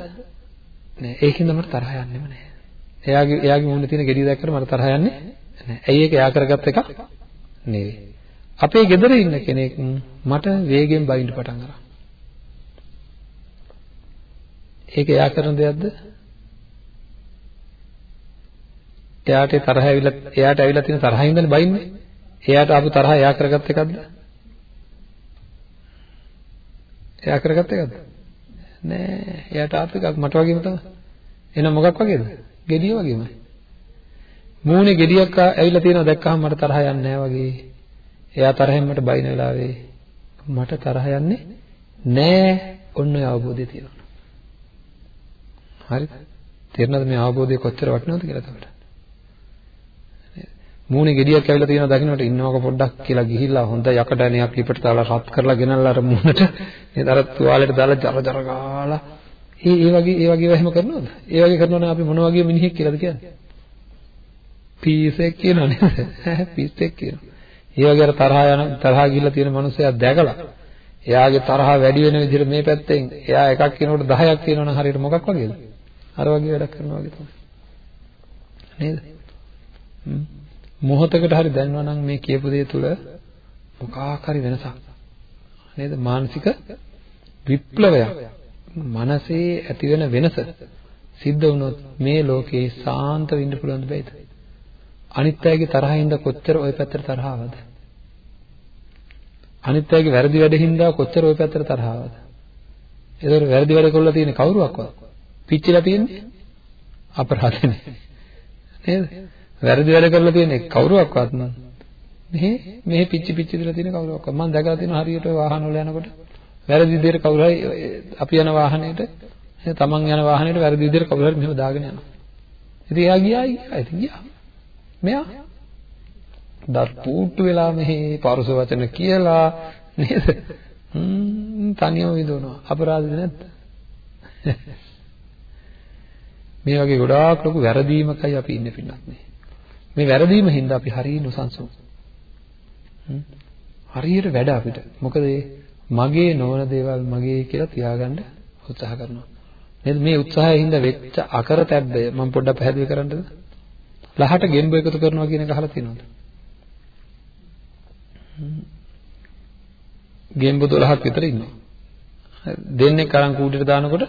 Speaker 2: නෑ. ඒකින්ද මට තරහ යන්නේම නෑ. එයාගේ එයාගේ මූණේ තියෙන ගෙඩිය දැක්කට මට තරහ යන්නේ නෑ. ඇයි ඒක එයා කරගත් එකක් නෙවෙයි. අපේ ගෙදර ඉන්න කෙනෙක් මට වේගෙන් බයින්න පටන් අරන්. ඒක එයා කරන දෙයක්ද? එයාට තරහ ඇවිල්ලා එයාට ඇවිල්ලා තියෙන තරහින්දනේ බයින්නේ. එයාට ආපු තරහ එයා කරගත් එකක්ද? එයා කරගත් එකක්ද? නෑ. එයාට ආපු එකක් මට වගේම තමයි. එහෙනම් මොකක් වගේද? gediya වගේමයි. මූණේ gediyak ඇවිල්ලා තියෙනවා දැක්කහම මට තරහ යන්නේ නෑ වගේ. එයා තරහෙන් මට බයින වෙලාවේ මට තරහ යන්නේ නෑ. ඔන්න ඔය අවබෝධය තියෙනවා. හරිද? තේරෙනවද මේ අවබෝධය කොච්චර වටිනවද කියලා තමයි. මූණේ ගෙඩියක් ඇවිල්ලා තියෙනවා දකින්නට ඉන්නවක පොඩ්ඩක් කියලා ගිහිල්ලා හොඳ යකඩණයක් ලිපට දාලා රත් කරලා ගෙනල්ලා අර මූණට නේද අර තුවාලෙට දාලා ජර ජර ගාලා ඒ ඒ වගේ ඒ වගේ එහෙම කරනවද? ඒ වගේ කරනවා නම් අපි මොන වගේ මිනිහෙක් කියලාද කියන්නේ? පීසෙක් කියනවා නේද? පීසෙක් කියනවා. ඒ වගේ අර තරහා යන තරහා ගිහිල්ලා තියෙන මිනිස්සයා දැකලා එයාගේ තරහා වැඩි වෙන විදිහට මේ පැත්තෙන් එයා එකක් කියනකොට 10ක් කියනවා නම් හරියට මොකක් වගේද? අර වගේ වැඩක් කරනවා වගේ තමයි. නේද? මොහොතකට හරි දැනනවා නම් මේ කියපු දේ තුල මොකක් හරි වෙනසක්. නේද? මානසික විප්ලවයක්. මනසේ ඇති වෙන වෙනස සිද්ධ වුණොත් මේ ලෝකේ සාන්ත වෙන්න පුළුවන් දෙයිද? අනිත් අයගේ තරහින්ද කොච්චර ওই පැත්තට තරහවද? අනිත් අයගේ වැරදි වැඩින්ද කොච්චර ওই පැත්තට තරහවද? ඒතකොට වැරදි වැඩ කරලා තියෙන කවුරුවක්වත් පිච්චිලා තියෙන්නේ අපරාධනේ නේද වැරදි වැඩ කරලා තියෙන්නේ කවුරුවක්වත් නෑ මෙහි මෙහි පිච්චි පිච්චි දලා තියෙන කවුරුවක්වත්. මම දැකලා තියෙන හරියට වාහන වල යනකොට වැරදි විදිහට කවුරු හරි අපි යන වාහනේට තමන් යන වාහනේට වැරදි විදිහට කවුරු හරි මෙහෙම දාගෙන යනවා. ඉතින් එයා ගියා ගියා. ඉතින් ගියා. මෙයා දත් පූට්ටු වෙලා මෙහි පරුස වචන කියලා නේද? හ්ම් තනියම විඳවනවා. අපරාධද නැද්ද? මේ වගේ ගොඩාක් ලොකු වැරදීමකයි අපි ඉන්නේ පින්නත් නේ. මේ වැරදීම හින්දා අපි හරිය නොසන්සුන්. හරියට වැඩ අපිට. මොකද මගේ නොවන දේවල් මගේ කියලා තියාගන්න උත්සාහ කරනවා. නේද මේ උත්සාහයෙන් හින්දා වෙච්ච අකරතැබ්බය මම පොඩ්ඩක් පැහැදිලි කරන්නද? ලහට ගෙම්බ එකතු කරනවා කියන එක අහලා තියෙනවද? ගෙම්බ 12ක් විතර ඉන්නවා. දෙන්නේ කරන් කූටියට දානකොට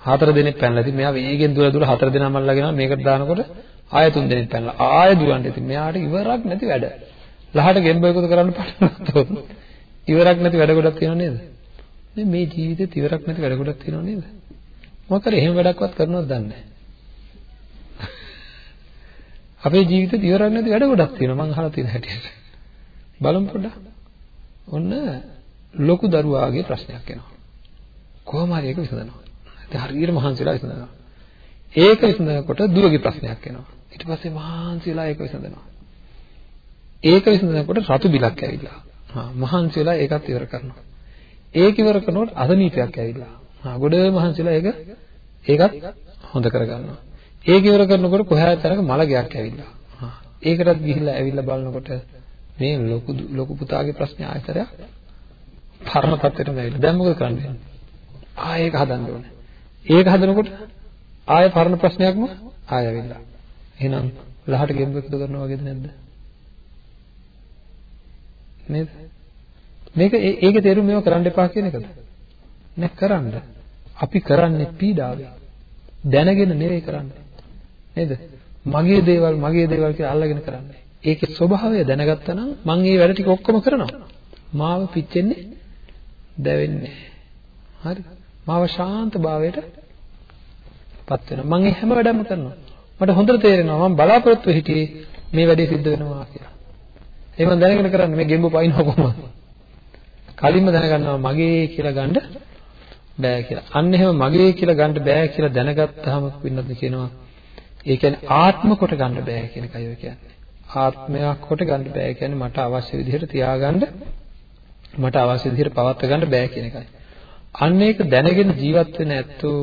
Speaker 2: හතර දෙනෙක් පැනලා ඉතින් මෙයා වේගෙන් දුර දුර හතර දෙනා මල්ලාගෙන මේකට දානකොට ආය තුන් දෙනෙක් පැනලා ආය දුවන්න ඉතින් මෙයාට ඉවරක් නැති වැඩ. ලහට ගෙම්බ එකතු කරන්න පටන් ගත්තොත් ඉවරක් නැති වැඩ ගොඩක් තියෙනව නේද? මේ මේ ජීවිතේත් ඉවරක් නැති වැඩ ගොඩක් තියෙනව නේද? මොකද එහෙම වැඩක්වත් කරනවද දන්නේ නැහැ. අපේ ජීවිතේත් ඉවරක් නැති වැඩ ගොඩක් තියෙනවා මං අහලා තියෙන හැටියට. බලමු පොඩ්ඩක්. ඔන්න ලොකු දරුවාගේ ප්‍රශ්නයක් එනවා. කොහොම හරි ඒක විසඳනවා. ඉතින් හරියට මහන්සිලා විසඳනවා. ඒක විසඳනකොට දුරගේ ප්‍රශ්නයක් එනවා. ඊට පස්සේ මහන්සිලා ඒක විසඳනවා. ඒක විසඳනකොට රතු බිලක් ඇවිල්ලා. හා මහන්සිලා ඒකත් ඉවර කරනවා. ඒක ඉවර කරනකොට අසනීපයක් ඇවිල්ලා. හා ගොඩ මහන්සිලා ඒක ඒකත් හොඳ කරගන්නවා. ඒක ඉවර කරනකොට කොහේ තරක මලගයක් ඇවිල්ලා. හා ඒකටත් ගිහිල්ලා ඇවිල්ලා බලනකොට මේ ලොකු ලොකු පුතාගේ ප්‍රශ්නේ ආයතරයක් පරම තත්ත්වයටම ඇවිල්ලා. දැන් මොකද කරන්නේ? ආ ඒක හදන්න ඕනේ. ඒක හදනකොට ආය පරණ ප්‍රශ්නයක්ම ආය ඇවිල්ලා. එහෙනම් ලහට ගෙම්බ එකතු කරනවා වගේද නැද්ද? නේද? මේක ඒකේ තේරුම මේව කරන්න එපා කියන එකද? නෑ කරන්න. අපි කරන්නේ පීඩාවෙන්. දැනගෙන නෙවෙයි කරන්නේ. නේද? මගේ දේවල් මගේ දේවල් කියලා අල්ලගෙන කරන්නේ. ඒකේ ස්වභාවය දැනගත්තා නම් මම මේ වැඩ ටික ඔක්කොම කරනවා. මාව පිච්චෙන්නේ දැවෙන්නේ හරි මාව ශාන්ත භාවයට පත් වෙනවා මම හැම වැඩම කරනවා මට හොඳට තේරෙනවා මම බලාපොරොත්තු හිටියේ මේ වැඩේ සිද්ධ වෙනවා කියලා ඒ මම දැනගෙන කරන්නේ මේ ගෙම්බ පයින්ව කොහොමද කලින්ම දැනගන්නවා මගේ කියලා ගන්න බෑ කියලා. අන්න එහෙම මගේ කියලා ගන්න බෑ කියලා දැනගත්තාම පින්නත් කියනවා ඒ කියන්නේ ආත්ම කොට ගන්න බෑ කියන එකයි ඔය කියන්නේ. ආත්මයක් කොට ගන්න බෑ කියන්නේ මට අවශ්‍ය විදිහට තියාගන්න මට අවශ්‍ය විදිහට පවත්වා ගන්න බෑ කියන එකයි. අන්න ඒක දැනගෙන ජීවත් වෙන ඇත්තෝ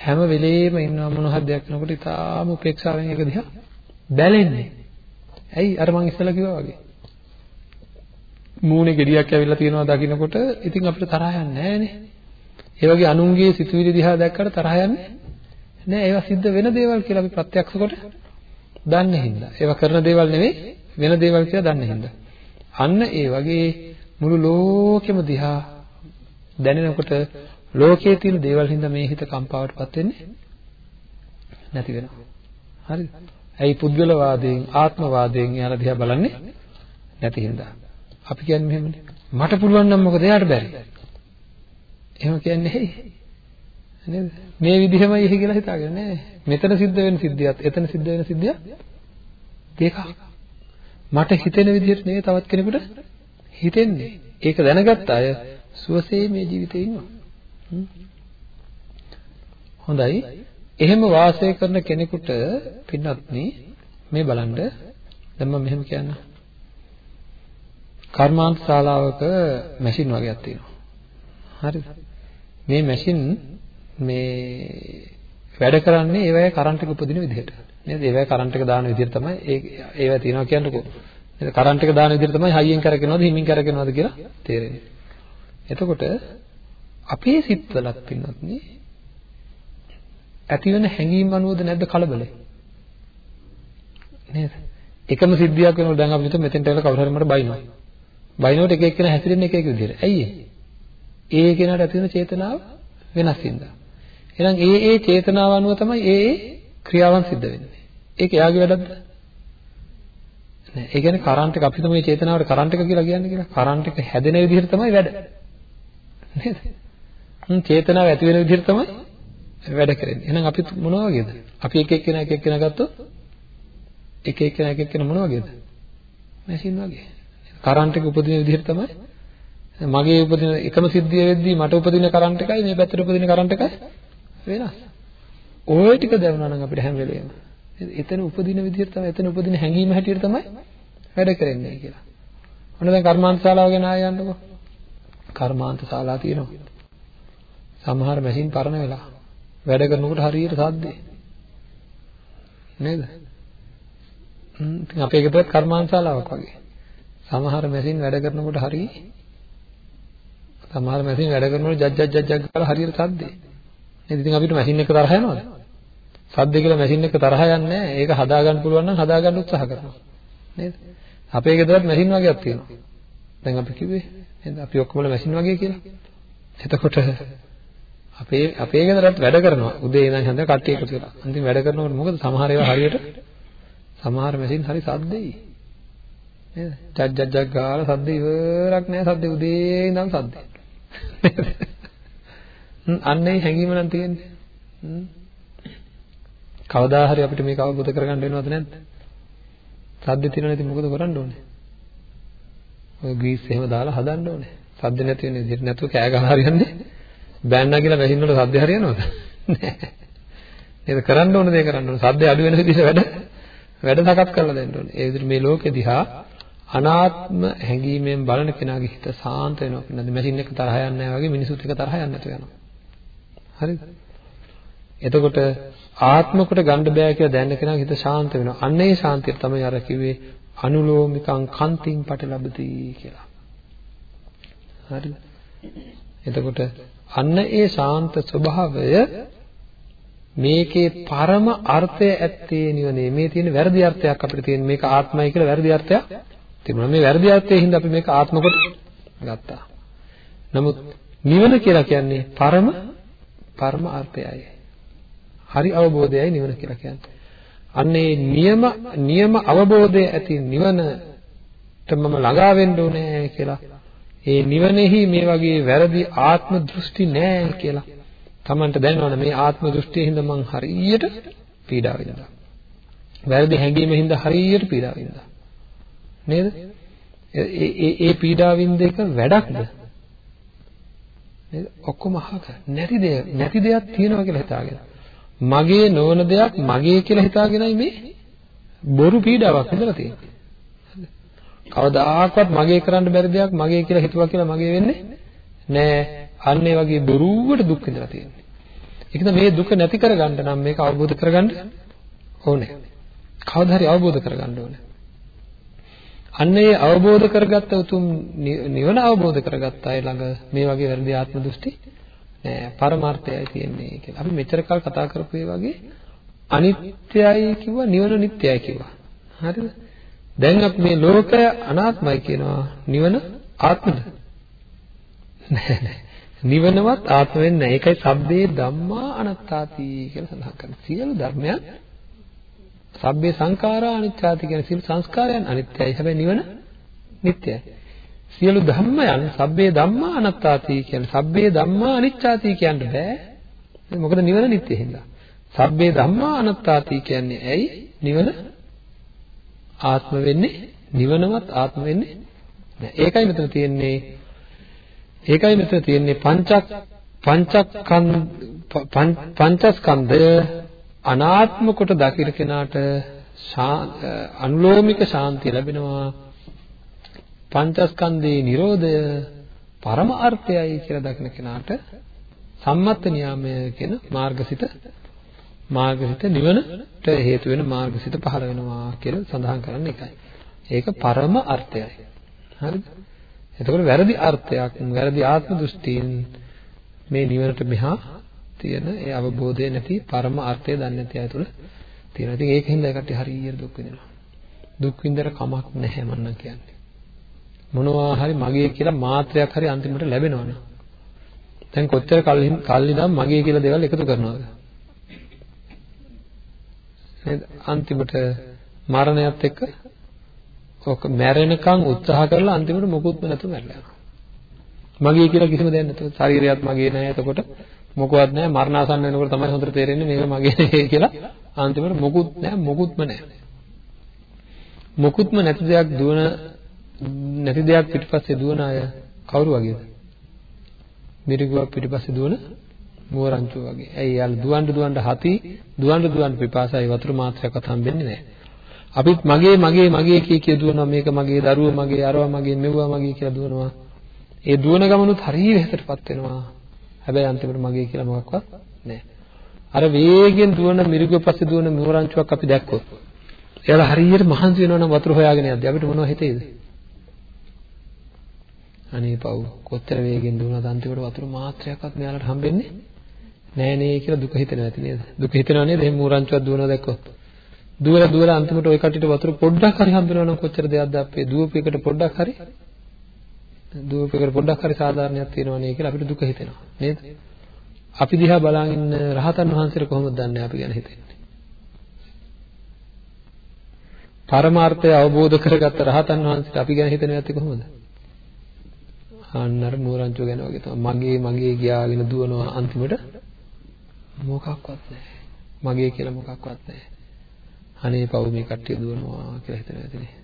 Speaker 2: හැම වෙලෙම ඉන්නවා මොන හරි දෙයක් වෙනකොට ඉතාලම උපේක්ෂාවෙන් ඒක දිහා බැලෙන්නේ. ඇයි අර මං ඉස්සෙල්ලා කිව්වා වගේ. මූණේ ගෙඩියක් ඇවිල්ලා තියෙනවා දකින්නකොට ඉතින් අපිට තරහ යන්නේ නැහනේ. ඒ වගේ අනුන්ගේ සිතුවිලි දිහා දැක්කට තරහ යන්නේ නෑ. ඒවා සිද්ධ වෙන දේවල් කියලා අපි ප්‍රත්‍යක්ෂ කොට දන්නේ හින්දා. ඒවා කරන දේවල් නෙවෙයි වෙන දේවල් කියලා දන්නේ හින්දා. අන්න ඒ වගේ මුළු ලෝකෙම දිහා දැනෙනකොට ලෝකයේ තියෙන දේවල් හින්දා මේ හිත කම්පාවටපත් වෙන්නේ නැති වෙනවා. හරිද? ඇයි පුද්ගලවාදයෙන් ආත්මවාදයෙන් යාලා දිහා බලන්නේ නැති හින්දා. අපි කියන්නේ මෙහෙමනේ. මට පුළුවන් නම් මොකද එයාට බැරි. එහෙම කියන්නේ ඇයි? නේද? මේ විදිහමයි එහි කියලා හිතාගෙන නෑ. මෙතන සිද්ධ වෙන සිද්ධියත් එතන සිද්ධ වෙන සිද්ධිය දෙකක්. මට හිතෙන විදිහට නෙවෙයි තවත් කෙනෙකුට හිතෙන්නේ. ඒක දැනගත්ත අය සුවසේ මේ ජීවිතේ ඉන්නවා. හොඳයි. එහෙම වාසය කරන කෙනෙකුට පින්වත්නි මේ බලන්න දැන් මම මෙහෙම කියන්නම්. කර්මාන්ත ශාලාවක මැෂින් වගේක් තියෙනවා. හරිද? මේ මැෂින් මේ වැඩ කරන්නේ ඒවැය කරන්ට් එක උපදින විදිහට. නේද? ඒවැය කරන්ට් එක දාන විදිහට තමයි ඒ ඒවැය තියෙනවා කියන්නකෝ. නේද? කරන්ට් එක දාන විදිහට තමයි හයියෙන් කරගෙනවද හිමින් කරගෙනවද කියලා තේරෙන්නේ. එතකොට අපේ සිත්වලත් පින්නත් නේ ඇති වෙන හැඟීම් අනුවද නැද්ද කලබලේ? නේද? එකම සිද්ධියක් වෙනකොට දැන් අපි හිතමු මෙතෙන්ට එලා කවුරු හරි මට බයිනවා. බයිනෝට එක එක්කෙනා හැසිරෙන්නේ එක එක විදිහට. ඇයි ඒ? ඒ කෙනාට ඇති වෙන චේතනාව වෙනස් වෙනවා. එහෙනම් ඒ ඒ චේතනාව අනුව තමයි ඒ ඒ ක්‍රියාවන් සිද්ධ වෙන්නේ. ඒක එයාගේ වැඩක්ද? නෑ. ඒ කියන්නේ කරන්ට් එක අපි හිතමු මේ චේතනාවට කරන්ට් එක කියලා කියන්නේ කියලා. කරන්ට් එක හැදෙන විදිහට තමයි වැඩ. නේද? හ්ම් චේතනාව ඇති වෙන විදිහට තමයි වැඩ කරන්නේ. එහෙනම් අපි මොන වගේද? අපි එක එක්කෙනා එක එක්කෙනා ගත්තොත් එක එක්කෙනා එක එක්කෙනා මොන වගේද? මැෂින් වගේ. කරන්ට් එක උපදින විදිහට තමයි මගේ උපදින එකම සිද්ධිය වෙද්දී මට උපදින කරන්ට් එකයි මේ පැත්තට උපදින කරන්ට් එකයි වෙනස්. ওই ටික දැනුණා නම් අපිට හැම වෙලේම එතන උපදින විදිහට තමයි එතන උපදින හැඟීම හැටියට තමයි වැඩ කරන්නේ කියලා. ඔන්න දැන් කර්මාන්ත ශාලාව ගැන ආය යන්නකෝ. කර්මාන්ත ශාලා තියෙනවා. සමහර මැෂින් පරණ වෙලා වැඩ කරනකොට හරියට සද්දේ. නේද? හ්ම් ඉතින් අපේ ගෙදරත් කර්මාන්ත ශාලාවක් වගේ. සමහර මැෂින් වැඩ කරනකොට හරි සමහර මැෂින් වැඩ කරනකොට ජජ් ජජ් ජජ් ජජ් කරලා හරියට සද්දේ. නේද? ඉතින් අපිට මැෂින් එක තරහ යනවද? සද්ද කියලා මැෂින් එක තරහ යන්නේ නැහැ. ඒක හදාගන්න පුළුවන් නම් හදාගන්න උත්සාහ කරනවා. නේද? අපේ ගෙදරත් මැෂින් වගේක් තියෙනවා. දැන් අපි කිව්වේ නේද? අපි ඔක්කොම මැෂින් වගේ කියලා. එතකොට අපේ අපේ ගෙදරත් වැඩ කරනවා. උදේ ඉඳන් හැන්ද කට්ටිය එකතු වෙලා. අන්තිම වැඩ කරනකොට මොකද සමහර ඒවා හරියට සමහර මැෂින් හරි සද්දෙයි. නේද? ජග් ජග් ජග් ගාලා සද්ද ඉවරක් නැහැ සද්ද උදේ ඉඳන් සද්ද. අන්න ඒ හැඟීම නම් තියෙන්නේ. කවදා හරි අපිට මේක අවබෝධ කරගන්න වෙනවද නැද්ද? සද්ද තියෙනවා ඉතින් මොකද කරන්න ඕනේ? ඔය ග්‍රීස් එහෙම දාලා හදන්න ඕනේ. සද්ද නැති වෙන විදිහට නැතුව කෑ ගහලා හරියන්නේ බෑන්නා කියලා මැෂින් වල සද්ද හරියනවද? නෑ. නේද කරන්න ඕන දේ කරන්න ඕන. සද්ද අඩු වෙන විදිහට වැඩ වැඩ සකස් කරලා දෙන්න ඕනේ. ඒ විදිහට මේ ලෝකෙ දිහා අනාත්ම හැඟීමෙන් බලන කෙනාගේ හිත සාන්ත වෙනවා කියනද මැෂින් එක තරහ යන්නේ නැහැ වගේ මිනිසුත් එක තරහ යන්නේ නැතුව යනවා හරිද එතකොට ආත්ම කොට ගන්න බෑ කියලා දැනන කෙනාගේ හිත ශාන්ත වෙනවා අන්න ඒ ශාන්තිය තමයි අර කිව්වේ අනුලෝමිකං කන්තිං පටලබති කියලා හරිද එතකොට අන්න ඒ ශාන්ත ස්වභාවය මේකේ පරම අර්ථය ඇත්තේ නිවනේ මේ තියෙන වැරදි අර්ථයක් අපිට තියෙන මේක ආත්මයි කියලා වැරදි අර්ථයක් තිබුණා. මේ වැරදි අර්ථයෙන් හින්දා අපි මේක ආත්ම කොට ගත්තා. නමුත් නිවන කියලා කියන්නේ පරම පරම අර්ථයයි. හරි අවබෝධයයි නිවන කියලා කියන්නේ. අන්නේ නියම නියම අවබෝධය ඇති නිවනට මම ළඟා වෙන්න ඕනේ කියලා ඒ නිවනේහි මේ වගේ වැරදි ආත්ම දෘෂ්ටි නැහැ කියලා. Tamanට දැනනවනේ මේ ආත්ම දෘෂ්ටියෙන් හින්දා මං හරියට පීඩා විඳලා. වැරදි හැඟීමෙන් හින්දා හරියට පීඩා විඳලා. නේද? ඒ ඒ ඒ පීඩා විඳ එක වැඩක්ද? නේද? ඔක්කොම අහක නැති දෙය නැති දෙයක් තියෙනවා කියලා හිතාගෙන. මගේ නොවන දෙයක් මගේ කියලා හිතාගෙනයි මේ බොරු පීඩාවක් විඳලා තියෙන්නේ. කවදාකවත් මගේ කරන්න බැරි දෙයක් මගේ කියලා හිතුවා කියලා මගේ වෙන්නේ නෑ. අන්න ඒ වගේ බොරුවට දුක් විඳලා තියෙන්නේ. ඒකද මේ දුක නැති කරගන්න නම් මේක අවබෝධ කරගන්න ඕනේ. කවදා හරි අවබෝධ කරගන්න ඕනේ. අන්න ඒ අවබෝධ කරගත්ත උතුම් නිවන අවබෝධ කරගත්ත අය ළඟ මේ වගේ වැරදි ආත්ම දෘෂ්ටි නෑ පරමාර්ථයයි තියෙන්නේ කියලා. අපි මෙච්චර කල් කතා කරපු ඒ වගේ අනිත්‍යයි කිව්වා නිවන නිට්ටයයි කිව්වා. හරිද? දැන් අපි මේ ලෝකය අනාත්මයි කියනවා නිවන ආත්මද? නෑ නෑ. නිවනවත් ආත්ම වෙන්නේ නැහැ. ඒකයි සබ්බේ ධම්මා අනාත්තාති කියලා සඳහන් කරන්නේ. සියලු ධර්මයන් සබ්බේ සංඛාරා අනිත්‍යාති කියන සියලු සංස්කාරයන් අනිත්‍යයි. හැබැයි නිවන නිට්ටයයි. සියලු ධම්මයන් සබ්බේ ධම්මා අනාත්තාති කියන්නේ සබ්බේ ධම්මා අනිත්‍යාති කියන්න බෑ. මොකද නිවන නිට්ටය හින්දා. සබ්බේ ධම්මා අනාත්තාති කියන්නේ ඇයි? නිවන ආත්ම වෙන්නේ නිවනවත් ආත්ම වෙන්නේ නෑ. ඒකයි මෙතන තියෙන්නේ ඒකයි මෙතන තියෙන්නේ පංචක් පංචස්කන්ධ පංචස්කන්ධය අනාත්ම කොට දකින කෙනාට අනුලෝමික ශාන්තිය ලැබෙනවා පංචස්කන්ධේ Nirodhaය පරම අර්ථයයි කියලා දකින කෙනාට සම්මත්ත නියාමය කියන මාර්ගසිත මාර්ගසිත නිවනට හේතු වෙන මාර්ගසිත පහළ වෙනවා කියලා සඳහන් කරන්නේ ඒකයි. ඒක පරම අර්ථයයි. හරිද? එතකොට වැරදි අර්ථයක්, වැරදි ආත්ම දෘෂ්ටියෙන් මේ නිවනට මෙහා තියෙන ඒ අවබෝධය නැති පරම අර්ථය දන්නේ නැති අය තුළ තියෙනවා. ඉතින් ඒකින්ද ඒකට හරියට දුක් විඳිනවා. දුක් විඳතර කමක් නැහැ මන්නම් කියන්නේ. මොනවා හරි මගේ කියලා මාත්‍රයක් හරි අන්තිමට ලැබෙනවනේ. දැන් කොච්චර කල්හි කල්හි නම් මගේ කියලා දේවල් එකතු කරනවද? නේද? අන්තිමට මරණයත් එක්ක ඔක මැරෙනකන් උත්සාහ කරලා අන්තිමට මොකුත්ම නැතුව මැරලා යනවා. මගේ කියලා කිසිම දෙයක් නැතුව ශරීරයත් මගේ නෑ. එතකොට මොකවත් නෑ මරණාසන්න වෙනකොට තමයි හොඳට තේරෙන්නේ මේක මගේ නෙවෙයි කියලා. අන්තිමට මොකුත් නෑ මොකුත්ම නෑ. මොකුත්ම නැති දෙයක් දුවන නැති දෙයක් පිටිපස්සේ දුවන අය කවුරු වගේද? මිරිගුවක් පිටිපස්සේ දුවන මුවරංචුව වගේ. ඇයි යාළ දුවන්න දුවන්න හති දුවන්න දුවන්න පිපාසයි වතුර මාත්‍රයක්වත් හම්බෙන්නේ නැහැ. අපිත් මගේ මගේ මගේ කිය කිය දුවනවා මේක මගේ දරුවා මගේ අරවා මගේ මෙව්වා මගේ කියලා දුවනවා. ඒ දුවන ගමනුත් හරිය වෙහෙසටපත් වෙනවා. හැබැයි අන්තිමට මගේ කියලා මොකක්වත් නැහැ. අර වේගෙන් දුවන මිරිගුව පස්සේ දුවන මුවරංචුවක් අපි දැක්කොත් එයාලා හරියට මහන්සි වෙනවා නම් වතුර හොයාගෙන යද්දි අපිට මොනව හිතේද? අනේ පව් කොච්චර වේගෙන් දුවනද අන්තිමට වතුර මාත්‍රයක්වත් මෙයාලට හම්බෙන්නේ නෑ නේ කියලා දුක හිතෙනවා ඇති නේද? දුක හිතෙනවා නේද? එහෙම මූරංචුවක් දුවනවා දැක්කොත්. දුවලා දුවලා අන්තිමට ওই කට්ටියට වතුර පොඩ්ඩක් හරි හම්බෙනවා නම් කොච්චර දෙයක්ද අපේ දුවපේකට පොඩ්ඩක් හරි දුවපේකට පොඩ්ඩක් හරි සාධාරණයක් තියෙනවා නේ කියලා අපිට දුක හිතෙනවා නේද? අපි දිහා බලාගෙන ඉන්න රහතන් වහන්සේට කොහොමද දන්නේ අපි ගැන හිතෙන්නේ? පරමාර්ථය අවබෝධ කරගත්ත රහතන් වහන්සේට අපි ගැන හිතන්නේ නැති කොහොමද? අන්නර මූරංචුව ගැන වගේ තමයි. මගේ මගේ ගියාගෙන දුවනවා අන්තිමට මොකක්වත් නැහැ. මගේ කියලා මොකක්වත් නැහැ. අනේ පව් මේ කට්ටිය දුවනවා කියලා හිතනවා ඇතිනේ.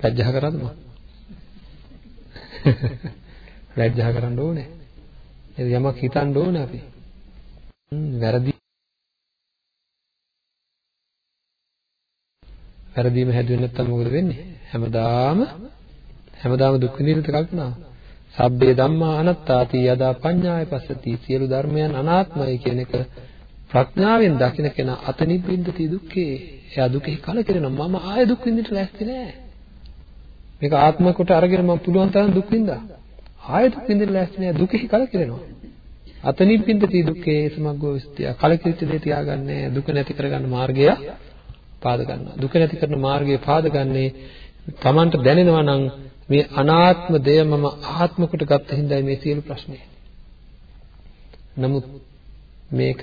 Speaker 2: ලැජ්ජා කරාද මම? ලැජ්ජා කරන්න ඕනේ. ඒ යමක් හිතන්න ඕනේ අපි. වැරදි වැරදීම හැදුවේ නැත්තම් මොකද වෙන්නේ? හැමදාම හැමදාම දුක් විඳින්නට කල්පනාව. සබ්බේ ධම්මා අනාත්තාති යදා පඤ්ඤාය පස්සති සියලු ධර්මයන් අනාත්මයි කියන එක ප්‍රඥාවෙන් දකින කෙනා අතනිබ්බින්දති දුක්ඛේ. එයා දුකේ කලකිරෙනවා මම ආය දුක් විඳින්න ලෑස්ති නෑ. මේක ආත්ම කොට අරගෙන මම පුළුවන් තරම් දුක් විඳා. ආය දුක් විඳින්න ලෑස්ති නෑ. දුකේ කලකිරෙනවා. අතනිබ්බින්දති දුක්ඛේ සමග්ගෝ විස්තිය. කලකිරිච්ච දේ තියාගන්නේ දුක නැති කරගන්න මාර්ගය පාද ගන්නවා දුක නැති කරන මාර්ගය පාද ගන්නේ Tamanට දැනෙනවා නම් මේ අනාත්ම දෙය මම ආත්ම කොට ගත්ත හින්දායි මේ සියලු ප්‍රශ්නේ. නමුත් මේක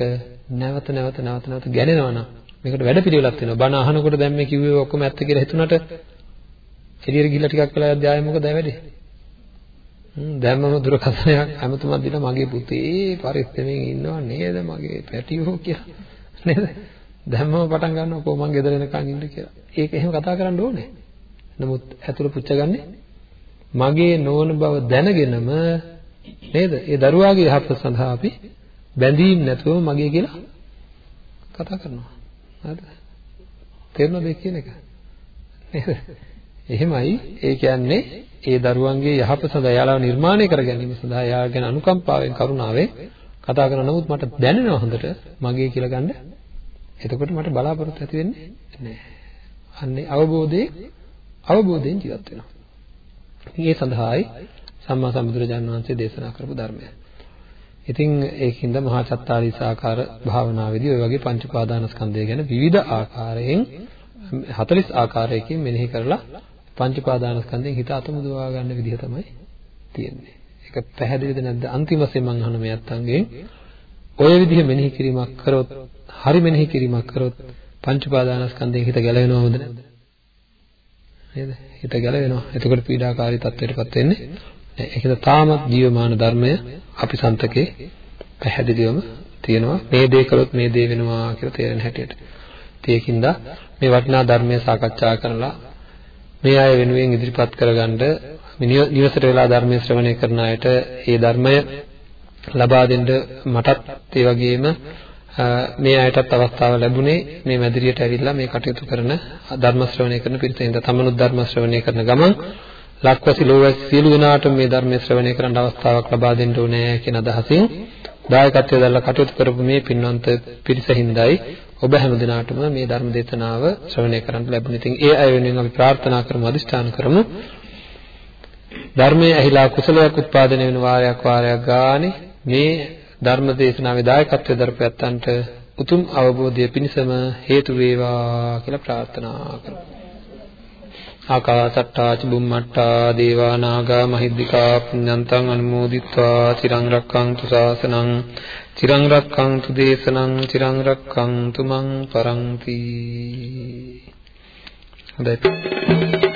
Speaker 2: නැවත නැවත නැවත නැවත ගැනෙනවා නම් මේකට වැඩ පිළිවෙලක් වෙනවා. බණ අහනකොට දැන් මේ කිව්වේ ඔක්කොම ඇත්ත කියලා හිතුණට එළියට ගිහිල්ලා ටිකක් වෙලා යද්දී ආයෙ මොකද වෙන්නේ? හ්ම් දැන් මම දුරකථනයක් හැමතුමක් දීලා මගේ පුතේ පරිස්සමෙන් ඉන්නව නේද මගේ පැටියෝ කියලා. නේද? දැන් මම පටන් ගන්නවා කොහොම මං ගෙදර එනකන් ඉන්න කියලා. ඒක එහෙම කතා කරන්න ඕනේ. නමුත් ඇතුළ පුච්චගන්නේ මගේ නොවන බව දැනගෙනම නේද? ඒ දරුවාගේ යහපත සඳහා අපි බැඳීම් නැතුව මගේ කියලා කතා කරනවා. හරිද? තේරෙනවද කියන එක? නේද? එහෙමයි ඒ කියන්නේ ඒ දරුවන්ගේ යහපත සඳහා එයාලා නිර්මාණය කර ගැනීම සඳහා එයා ගැන අනුකම්පාවෙන් කරුණාවෙන් කතා කරන නමුත් මට දැනෙනවා හොඳට මගේ කියලා ගන්න. එතකොට මට බලාපොරොත්තු ඇති වෙන්නේ නැහැ. අන්නේ අවබෝධයේ අවබෝධයෙන් ජීවත් වෙනවා. ඒ සඳහායි සම්මා සම්බුදුරජාණන් වහන්සේ දේශනා කරපු ධර්මය. ඉතින් ඒකින්ද මහා චත්තාරීසාකාර භාවනාවේදී ওই වගේ පංච පාදානස්කන්ධය ගැන විවිධ ආකාරයෙන් 40 ආකාරයකින් මෙනෙහි කරලා පංච පාදානස්කන්ධයෙන් හිත අතමුදවා ගන්න විදිහ තමයි තියෙන්නේ. ඒක පැහැදිලිද නැද්ද? අන්තිම වශයෙන් මම අහන මේ අත්තන්ගෙන් ඔය විදිහ මෙනෙහි කිරීමක් කරොත්, හරි මෙනෙහි කිරීමක් කරොත් පංච පාදානස්කන්ධයෙන් හිත ගැලවෙනවද නැද්ද? නේද? හිත ගැලවෙනවා. එතකොට පීඩාකාරී තත්ත්වයටපත් වෙන්නේ නැහැ. ඒකද තාමත් ජීවමාන ධර්මය අපි සන්තකේ පැහැදිලිවම තියෙනවා. මේ දේ කළොත් මේ දේ වෙනවා කියලා තේරෙන හැටියට. ඒකින්ද මේ වටිනා ධර්මය සාකච්ඡා කරලා මේ අය වෙනුවෙන් ඉදිරිපත් කරගන්න නිවසට වෙලා ධර්මයේ ශ්‍රවණය කරන අයට ඒ ධර්මය ලබා දෙන්න මටත් ඒ වගේම මේ අයටත් අවස්ථාව ලැබුණේ මේ මැදිරියට ඇවිල්ලා මේ කටයුතු කරන ධර්ම ශ්‍රවණය කරන පිරිසින්ද තමනුත් ධර්ම ශ්‍රවණය කරන ගමන් ලක්වැසි ලෝවැසි සියලු දෙනාට මේ ධර්මයේ ශ්‍රවණය කරන්න අවස්ථාවක් ලබා දෙන්න ඕනේ කියන අදහසින් දායකත්වයෙන් දැල්ලා කටයුතු කරපු මේ පින්වන්ත පිරිසින්දයි ඔබ හැම දිනාටම මේ ධර්ම දේශනාව ශ්‍රවණය කරන්න ලැබුණේ. ඉතින් ඒ අය වෙනුවෙන් අපි ප්‍රාර්ථනා කරමු අදිෂ්ඨාන කරමු. ධර්මයේ ඇහිලා කුසලයක් උත්පාදනය වෙන වාරයක් වාරයක් ගානේ මේ ධර්ම දේශනාවේ දායකත්වයෙන් දරපැත්තන්ට උතුම් අවබෝධය පිණිසම හේතු වේවා කියලා ප්‍රාර්ථනා කරමු. ආකාසට්ටා චුම්මට්ටා දේවා නාග මහිද්దికා පුඤ්ඤන්තං අනුමෝදිත්වා තිරං රක්ඛන්තු ශාසනං තිරං රක්ඛන්තු දේශනං තිරං රක්ඛන්තු මං පරන්ති හොඳයි